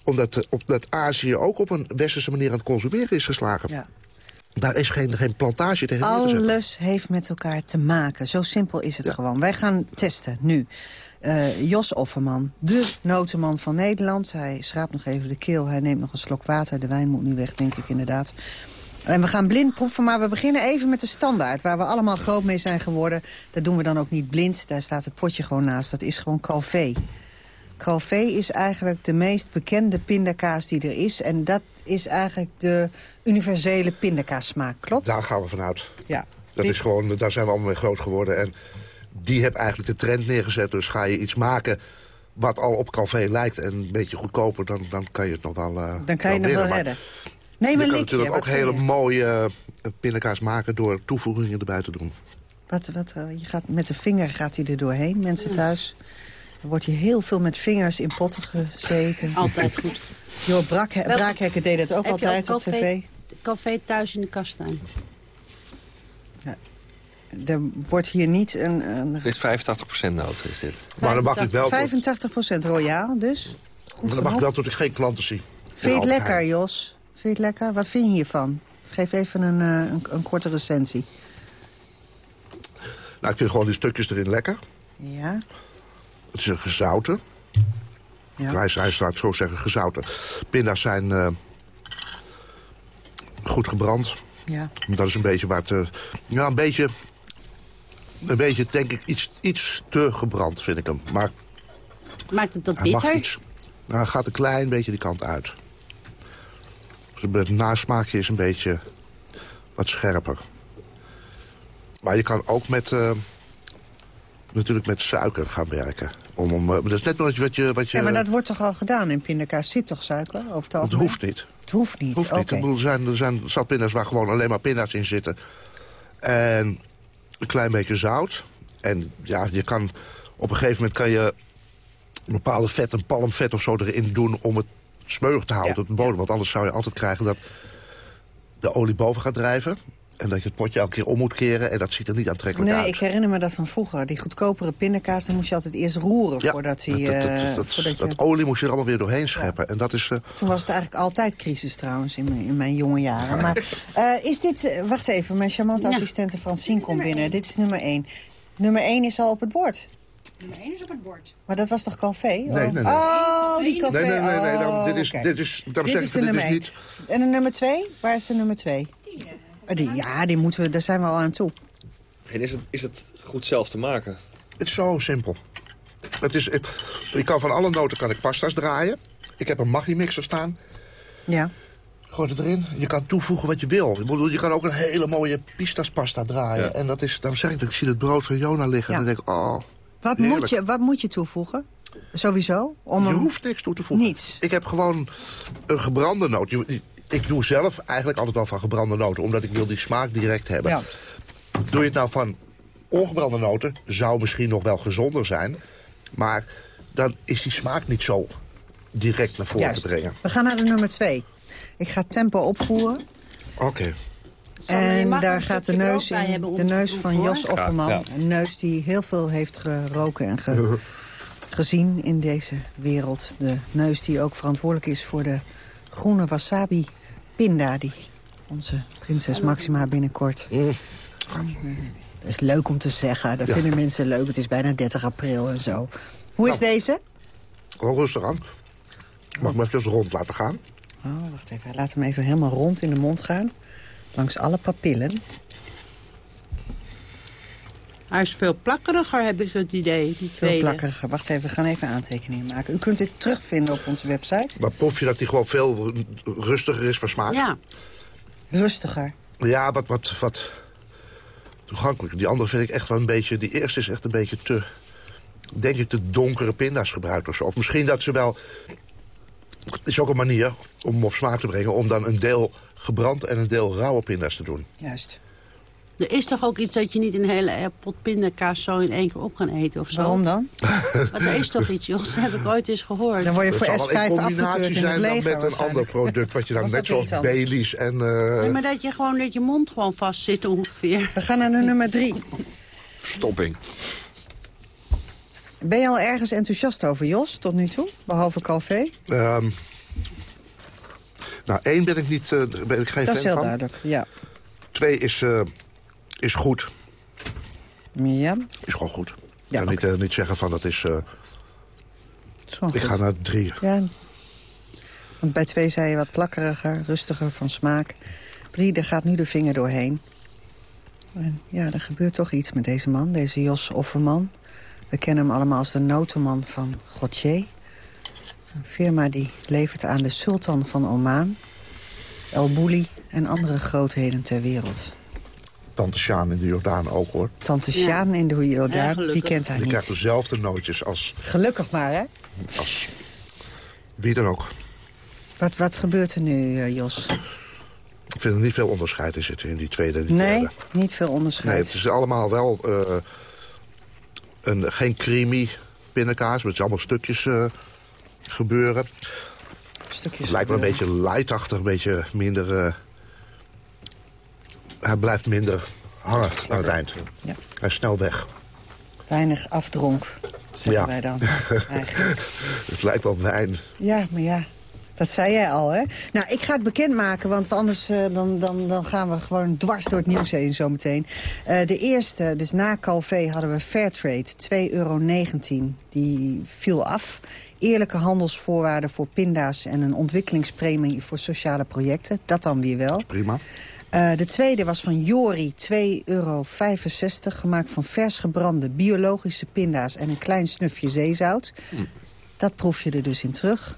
omdat, eh, omdat Azië ook op een westerse manier aan het consumeren is geslagen. Ja. Daar is geen, geen plantage tegen. Alles heeft met elkaar te maken. Zo simpel is het gewoon. Wij gaan testen nu. Eh, Jos Offerman, de notenman van Nederland. Hij schraapt nog even de keel. Hij neemt nog een slok water. De wijn moet nu weg, denk ik inderdaad. En we gaan blind proeven, maar we beginnen even met de standaard... waar we allemaal groot mee zijn geworden. Dat doen we dan ook niet blind. Daar staat het potje gewoon naast. Dat is gewoon Calvé. Calvé is eigenlijk de meest bekende pindakaas die er is. En dat is eigenlijk de universele pindakaassmaak, klopt? Daar gaan we vanuit. Ja. Dat is gewoon, daar zijn we allemaal mee groot geworden. En die hebben eigenlijk de trend neergezet. Dus ga je iets maken wat al op café lijkt en een beetje goedkoper... dan, dan kan je het nog wel eh, Dan kan je het nog wel. Maar redden. Neem je een kan likje. natuurlijk ook hele je? mooie eh, pindakaas maken... door toevoegingen erbij te doen. Wat, wat, eh, je gaat, met de vinger gaat hij er doorheen, mensen thuis. Er wordt hier heel veel met vingers in potten gezeten. Altijd goed. Jo, Brak, Braakhekken deed dat ook altijd op tv. Café thuis in de kast staan. Er wordt hier niet een... een Het is 85% noten, is dit. Maar dan mag ik wel tot, 85% royaal, dus. Goed dan mag ik wel tot ik geen klanten zie. Vind je het lekker. Jos? Vind je het lekker? Wat vind je hiervan? Geef even een, eh, een, een korte recensie. Nou, ik vind gewoon die stukjes erin lekker. Ja. Het is een gezouten. Ja. Hij, hij staat zo zeggen gezouten. Pinda's zijn eh, goed gebrand. Ja. Dat is een beetje waar het... eh, ja, een beetje... Een beetje, denk ik, iets, iets te gebrand vind ik hem. Maar Maakt het dat hij mag bitter? iets... Nou, hij gaat een klein beetje die kant uit. Dus Het nasmaakje is een beetje wat scherper. Maar je kan ook met... eh, natuurlijk met suiker gaan werken. Om, om, eh, dat is net wat je... Wat je, ja, maar dat wordt toch al gedaan in pindakaas? Zit toch suiker over het het hoeft niet. Het hoeft niet, Hoeft oké. niet. Ik bedoel, er zijn, er zijn waar gewoon alleen maar pinda's in zitten. En een klein beetje zout. En ja, je kan... Op een gegeven moment kan je een bepaalde vet, een palmvet of zo erin doen... om het smeuig te houden op de bodem. Want anders zou je altijd krijgen dat de olie boven gaat drijven. En dat je het potje elke keer om moet keren. En dat ziet er niet aantrekkelijk Nee, uit. ik herinner me dat van vroeger. Die goedkopere pindakaas, dan moest je altijd eerst roeren Ja, voordat hij... dat, dat, eh, dat, dat, voordat je... dat olie moest je er allemaal weer doorheen scheppen. En dat is... eh, Toen was het eigenlijk altijd crisis trouwens in mijn, in mijn jonge jaren. Maar eh, is dit... wacht even, mijn charmante Ja. assistente Francine komt binnen. Dit is nummer 1. Nummer 1 is al op het bord. Nummer 1 is op het bord. Maar dat was toch Calvé? Nee, nee, nee. Oh, die Calvé. Nee, nee, nee, nee, Oh, dan- dit is- dit is- Dit is de dit nummer is 1. niet- En de nummer 2? Waar is de nummer 2? Die, ja, die moeten we, daar zijn we al aan toe. En is het, is het goed zelf te maken? Het is zo simpel. Het is, het, ik kan van alle noten kan ik pasta's draaien. Ik heb een Maggi-mixer staan. Ja. Gooi het erin. Je kan toevoegen wat je wil. Ik bedoel, je kan ook een hele mooie pistaspasta draaien. Ja. En dat is, dan zeg ik dat ik zie het brood van Jona liggen. Ja. En dan denk ik, oh, Wat heerlijk. moet, je, wat moet je toevoegen? Sowieso? Om Je hoeft niks toe te voegen. Niets. Ik heb gewoon een gebrande noot. Je- Ik doe zelf eigenlijk altijd wel van gebrande noten. Omdat ik wil die smaak direct hebben. Ja. Doe je het nou van ongebrande noten, zou misschien nog wel gezonder zijn. Maar dan is die smaak niet zo direct naar voren Juist. te brengen. We gaan naar de nummer 2. Ik ga het tempo opvoeren. Oké. En daar gaat de neus in. De neus van. Jos Offerman. Ja. Een neus die heel veel heeft geroken en ge- gezien in deze wereld. De neus die ook verantwoordelijk is voor de groene wasabi pinda... die onze prinses Maxima binnenkort Dat is leuk om te zeggen. Dat Ja. vinden mensen leuk. Het is bijna 30 april en zo. Hoe is Nou. deze? Gewoon rustig aan. Mag ik me even rond laten gaan? Oh, wacht even. Laat hem even helemaal rond in de mond gaan. Langs alle papillen. Hij is veel plakkeriger, heb ik het idee, die Veel tweede. plakkeriger. Wacht even, we gaan even aantekeningen maken. U kunt dit terugvinden op onze website. Maar proef je dat die gewoon veel rustiger is van smaak? Ja. Rustiger. Ja, wat, wat, wat toegankelijker. Die andere vind ik echt wel een beetje... Die eerste is echt een beetje te... Denk ik te donkere pinda's gebruikt of zo. Of misschien dat ze wel... Het is ook een manier om hem op smaak te brengen... om dan een deel gebrand en een deel rauwe pinda's te doen. Juist. Er is toch ook iets dat je niet een hele pot pindakaas zo in één keer op kan eten of zo? Waarom dan? Want er is toch iets, Jos, dat heb ik ooit eens gehoord. Dan word je voor zal S5 wel een afgekeurd combinatie in het zijn dan met een ander product... wat je dan net dat zoals? Baileys en... eh, Nee, maar dat je gewoon dat je mond gewoon vast zit ongeveer. We gaan naar de nummer drie. Stopping. Ben je al ergens enthousiast over, Jos, tot nu toe? Behalve Calvé? ehm, nou, één ben ik, niet, eh, ben ik geen Dat is fan heel van. duidelijk, ja. Twee is, eh, is goed. Ja, Is gewoon goed. Ik Ja, kan niet, eh, niet zeggen van dat is... eh, gewoon ik goed. ga naar drie. Ja. Want bij twee zei je wat plakkeriger, rustiger van smaak. Drie, daar gaat nu de vinger doorheen. En ja, er gebeurt toch iets met deze man, deze Jos Offerman. We kennen hem allemaal als de notenman van Gautier. Een firma die levert aan de sultan van Oman... El Bouli en andere grootheden ter wereld. Tante Sjaan in de Jordaan ook, hoor. Tante Sjaan in de Ja, Jordaan, gelukkig. die kent haar Die niet. krijgt dezelfde nootjes als, Gelukkig maar, hè? als wie dan ook. Wat, wat gebeurt er nu, eh, Jos? Ik vind er niet veel onderscheid in zitten in die tweede en die Nee, derde. niet veel onderscheid. Nee, het is allemaal wel eh, een, geen creamy pindakaas. Maar het is allemaal stukjes eh, gebeuren. Stukjes Het lijkt wel een beetje lightachtig, een beetje minder... hij blijft minder hangen aan het eind. Ja. Hij is snel weg. Weinig afdronk, zeggen Ja. wij dan. Het lijkt wel wijn. Ja, maar ja, dat zei jij al, hè? Nou, ik ga het bekendmaken, want anders eh, dan, dan, dan gaan we gewoon dwars door het nieuws heen zometeen. Eh de eerste, dus na Calvé, hadden we Fairtrade, 2,19 euro. Die viel af. Eerlijke handelsvoorwaarden voor pinda's en een ontwikkelingspremie voor sociale projecten. Dat dan weer wel. Prima. Eh, de tweede was van Jori, 2,65 euro. Gemaakt van vers gebrande biologische pinda's en een klein snufje zeezout. Dat proef je er dus in terug.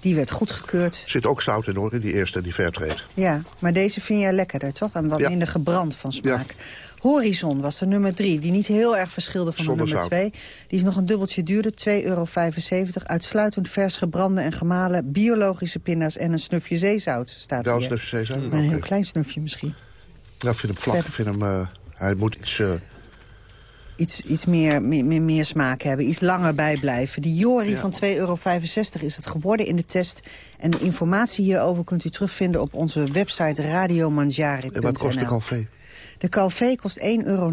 Die werd goedgekeurd. Er zit ook zout in, hoor, in die eerste, die Fairtrade. Ja, maar deze vind jij lekkerder, toch? En wat Ja. minder gebrand van smaak. Horizon was de nummer drie, die niet heel erg verschilde van Zonder de nummer zout. twee. Die is nog een dubbeltje duurder, 2,75 euro. Uitsluitend vers gebrande en gemalen biologische pinda's en een snufje zeezout staat Wel een snufje zeezout? Maar een heel klein snufje misschien. Ja, ik vind hem vlak. Ik vind hem... eh, hij moet iets... eh, iets, iets meer, meer, meer, smaak hebben. Iets langer bijblijven. Die Jori Ja. van 2,65 euro is het geworden in de test. En de informatie hierover kunt u terugvinden op onze website radiomanjari.nl. en wat kost de Calvé? De Calvé kost 1,79 euro.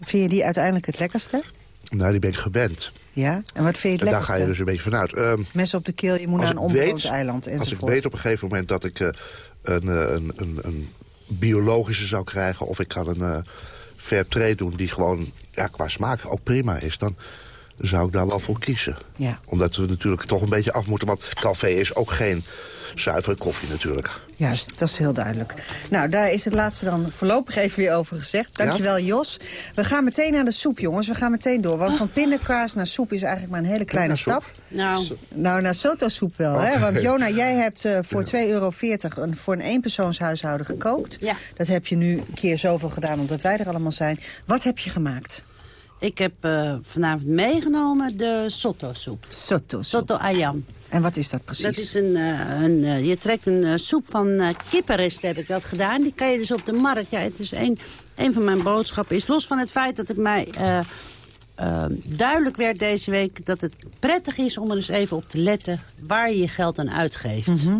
Vind je die uiteindelijk het lekkerste? Nou, die ben ik gewend. Ja? En wat vind je het En daar lekkerste? ga je dus een beetje vanuit. Mes op de keel, je moet naar een onbewoond eiland Als ik enzovoort. weet op een gegeven moment dat ik eh, een, eh, een, een, een biologische zou krijgen... of ik kan een eh fair trade doen die gewoon ja, qua smaak ook prima is... dan zou ik daar wel voor kiezen. Ja. Omdat we natuurlijk toch een beetje af moeten... want café is ook geen zuivere koffie natuurlijk. Juist, dat is heel duidelijk. Nou, daar is het laatste dan voorlopig even weer over gezegd. Dankjewel, Jos. We gaan meteen naar de soep, jongens. We gaan meteen door. Want van pindakaas naar soep is eigenlijk maar een hele kleine stap. Nou, Nou, naar soto-soep wel, hè? Want Jona, jij hebt eh, voor 2,40 euro een, voor een eenpersoonshuishouden gekookt. Ja. Dat heb je nu een keer zoveel gedaan, omdat wij er allemaal zijn. Wat heb je gemaakt? Ik heb eh, vanavond meegenomen de sotto-soep. Soto-soep. Sotto ayam. En wat is dat precies? Dat is een, eh, een eh, je trekt een soep van eh kippenrest, heb ik dat gedaan. Die kan je dus op de markt. Ja, het is een, een van mijn boodschappen is los van het feit dat het mij duidelijk werd deze week dat het prettig is om er eens even op te letten waar je je geld aan uitgeeft. Mhm.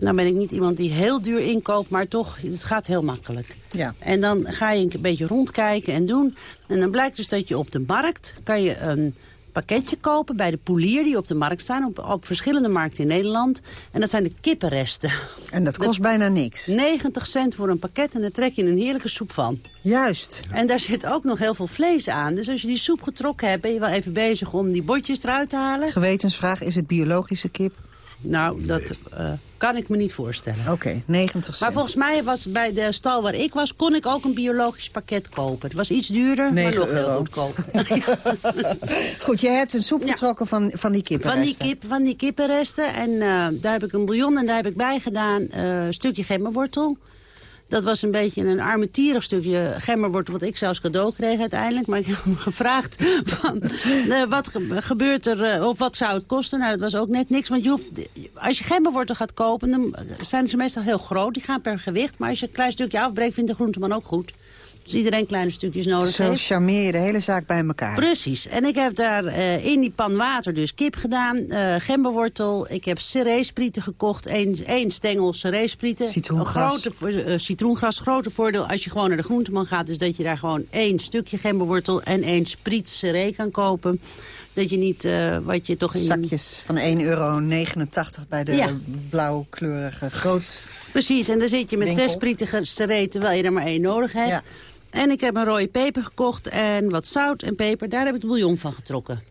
Nou ben ik niet iemand die heel duur inkoopt, maar toch, het gaat heel makkelijk. Ja. En dan ga je een beetje rondkijken en doen. En dan blijkt dus dat je op de markt kan je een pakketje kopen bij de poelier die op de markt staan. Op, op verschillende markten in Nederland. En dat zijn de kippenresten. En dat kost bijna niks. 90 cent voor een pakket en daar trek je een heerlijke soep van. Juist. En daar zit ook nog heel veel vlees aan. Dus als je die soep getrokken hebt, ben je wel even bezig om die botjes eruit te halen. Gewetensvraag, is het biologische kip? Nou, dat uh, kan ik me niet voorstellen. Oké, okay, 90 cent. Maar volgens mij was bij de stal waar ik was... kon ik ook een biologisch pakket kopen. Het was iets duurder, maar nog heel goedkoop. Goed, je hebt een soep getrokken van, van die kippenresten. Van die, kip, van die kippenresten. En uh, daar heb ik een bouillon en daar heb ik bij gedaan... Uh, een stukje gemmenwortel... Dat was een beetje een armetierig stukje gemmerwortel... wat ik zelfs cadeau kreeg uiteindelijk. Maar ik heb hem gevraagd van, uh, wat gebeurt er... Uh, of wat zou het kosten? Nou, dat was ook net niks. Want je hoeft, als je gemmerwortel gaat kopen... dan zijn ze meestal heel groot. Die gaan per gewicht. Maar als je een klein stukje afbreekt... vindt de groenteman ook goed. Dus iedereen kleine stukjes nodig Zo heeft. charmeer je de hele zaak bij elkaar. Precies. En ik heb daar uh, in die pan water dus kip gedaan, uh, gemberwortel. Ik heb cereesprieten gekocht, één, stengel cereesprieten. Citroengras. Een grote, uh, citroengras. Grote voordeel als je gewoon naar de groenteman gaat... is dat je daar gewoon één stukje gemberwortel en één spriet ceree kan kopen. Dat je niet uh, wat je toch in... Zakjes van 1,89 euro bij de Ja. blauwkleurige groot... Precies, en dan zit je met Winkel. zes sprieten ceree... terwijl je er maar één nodig hebt. Ja. En ik heb een rode peper gekocht en wat zout en peper. Daar heb ik de bouillon van getrokken.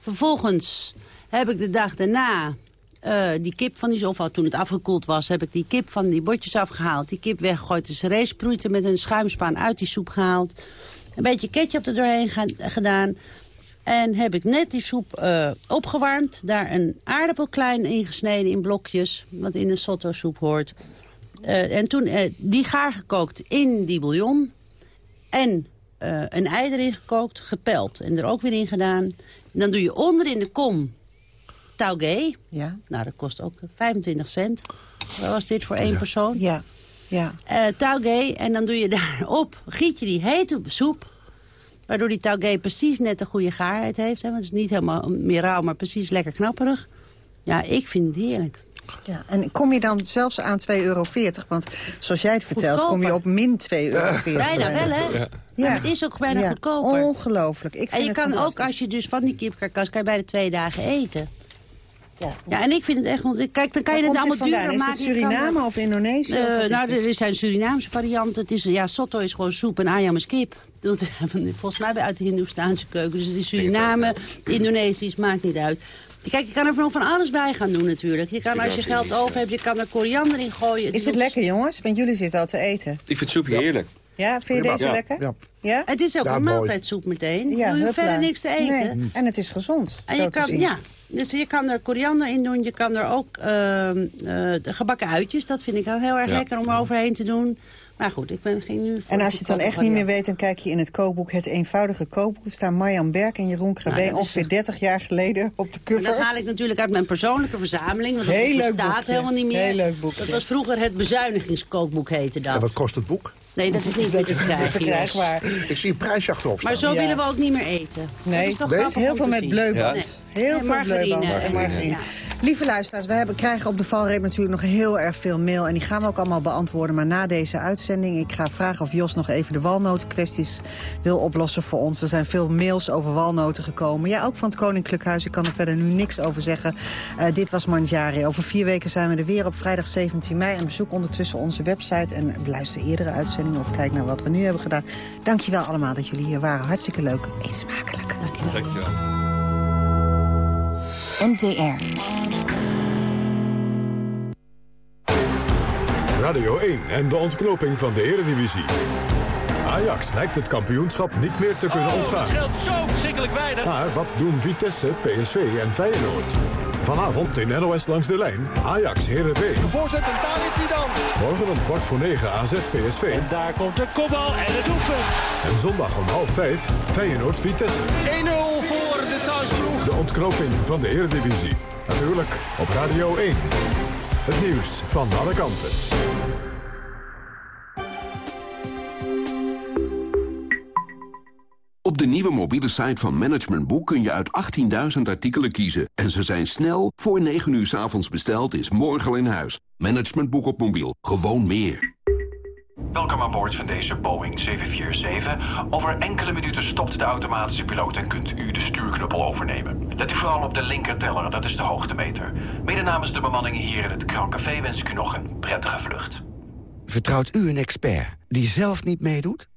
Vervolgens heb ik de dag daarna eh, die kip van die... of toen het afgekoeld was, heb ik die kip van die botjes afgehaald. Die kip weggegooid, de cereesproeiten met een schuimspaan uit die soep gehaald. Een beetje ketchup er doorheen gedaan. En heb ik net die soep eh, opgewarmd. Daar een aardappel klein ingesneden in blokjes. Wat in een sotto soep hoort. Eh, en toen die gaar gekookt in die bouillon. En eh, een ei erin gekookt, gepeld. En er ook weer in gedaan. En dan doe je onder in de kom taugé. Ja. Nou, dat kost ook 25 cent. Wat was dit voor één persoon? Ja. Ja. Eh taugé. En dan doe je daarop, giet je die hete soep. Waardoor die taugé precies net de goede gaarheid heeft. Hè? Want het is niet helemaal meer rauw, maar precies lekker knapperig. Ja, ik vind het heerlijk. Ja, en kom je dan zelfs aan 2,40 euro? Want zoals jij het vertelt, kom je op min 2,40 euro. Bijna wel, hè? Ja. Maar het is ook bijna Ja, goedkoper. Ongelooflijk. Ik vind en je het kan ook, als je dus van die kipkarkas, kan je bij de twee dagen eten. Ja. en ik vind het echt... want Kijk, dan kan je het allemaal duurder Is maken. het Je kan Suriname of Indonesië? Eh, Of is nou, het? er zijn Surinaamse varianten. Het is, ja, sotto is gewoon soep en ayam is kip. Dat- Volgens mij bij uit de Hindoestaanse keuken. Dus het is Suriname, Indonesisch, maakt niet uit. Kijk, je kan er van alles bij gaan doen natuurlijk. Je kan, als je geld over hebt, je kan er koriander in gooien. Is het lekker, jongens? Want jullie zitten al te eten. Ik vind soep heerlijk. Ja, vind je Prima. deze Ja. lekker? Ja. Ja? Het is ook Ja, een maaltijdsoep meteen. Ja, je hoeft huppla. verder niks te eten. Nee, En het is gezond, En je kan, ja, dus je kan er koriander in doen. Je kan er ook ehm, eh, de gebakken uitjes. Dat vind ik wel heel erg Ja. lekker om er overheen te doen. Maar goed, ik ben, ging nu En als je het dan echt niet meer weet, dan kijk je in het kookboek... Het eenvoudige kookboek. Staan Marjan Berg en Jeroen Krabbe Nou, ongeveer 30 jaar geleden op de cover. dat haal ik natuurlijk uit mijn persoonlijke verzameling. Want dat Heel bestaat helemaal niet meer. Heel leuk boekje. Dat was vroeger het bezuinigingskookboek heette dat. En wat kost het boek? Nee, dat is niet krijgen. verkrijgbaar. Ik zie een prijsje achterop staan. Maar zo Ja. willen we ook niet meer eten. Nee, dat is toch heel veel met bleuband. Nee. Heel En veel bleuband en margarine. Ja. Lieve luisteraars, we hebben, krijgen op de valreep natuurlijk nog heel erg veel mail. En die gaan we ook allemaal beantwoorden. Maar na deze uitzending, ik ga vragen of Jos nog even de walnotenkwesties wil oplossen voor ons. Er zijn veel mails over walnoten gekomen. Ja, ook van het Koninklijk Huis. Ik kan er verder nu niks over zeggen. Eh, dit was Manjari. Over vier weken zijn we er weer op vrijdag 17 mei. En bezoek ondertussen onze website en beluister eerdere uitzendingen... of kijk naar wat we nu hebben gedaan. Dankjewel allemaal dat jullie hier waren. Hartstikke leuk. Eet smakelijk. Dankjewel. NTR. Radio 1 en de ontknoping van de Eredivisie. Ajax lijkt het kampioenschap niet meer te kunnen ontgaan. Het scheelt zo verschrikkelijk weinig. Maar wat doen Vitesse, PSV en Feyenoord? Vanavond in NOS langs de lijn Ajax Heerenveen. Voorzet en daar is hij dan. Morgen om kwart voor negen AZ PSV. En daar komt de kopbal en het doelpunt. En zondag om half vijf Feyenoord Vitesse. 1-0 voor de thuisploeg. De ontknoping van de Eredivisie. Natuurlijk op Radio 1. Het nieuws van alle kanten. Op de nieuwe mobiele site van Management Boek kun je uit 18.000 artikelen kiezen. En ze zijn snel, voor 9 uur 's avonds besteld, is morgen al in huis. Management Boek op mobiel, gewoon meer. Welkom aan boord van deze Boeing 747. Over enkele minuten stopt de automatische piloot en kunt u de stuurknuppel overnemen. Let u vooral op de linkerteller, dat is de hoogtemeter. Mede namens de bemanning hier in het Grand Café wens ik u nog een prettige vlucht. Vertrouwt u een expert die zelf niet meedoet?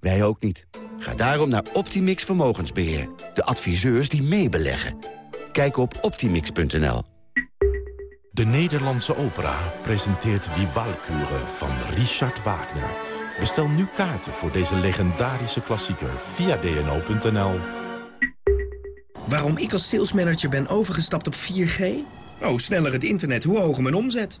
Wij ook niet. Ga daarom naar Optimix Vermogensbeheer. De adviseurs die meebeleggen. Kijk op optimix.nl. De Nederlandse opera presenteert Die Walküre van Richard Wagner. Bestel nu kaarten voor deze legendarische klassieker via dno.nl. Waarom ik als salesmanager ben overgestapt op 4G? Oh, sneller het internet, hoe hoger mijn omzet?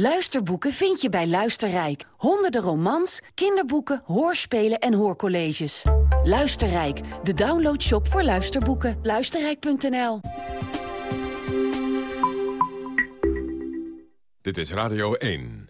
Luisterboeken vind je bij Luisterrijk. Honderden romans, kinderboeken, hoorspelen en hoorcolleges. Luisterrijk, de downloadshop voor luisterboeken. Luisterrijk.nl Dit is Radio 1.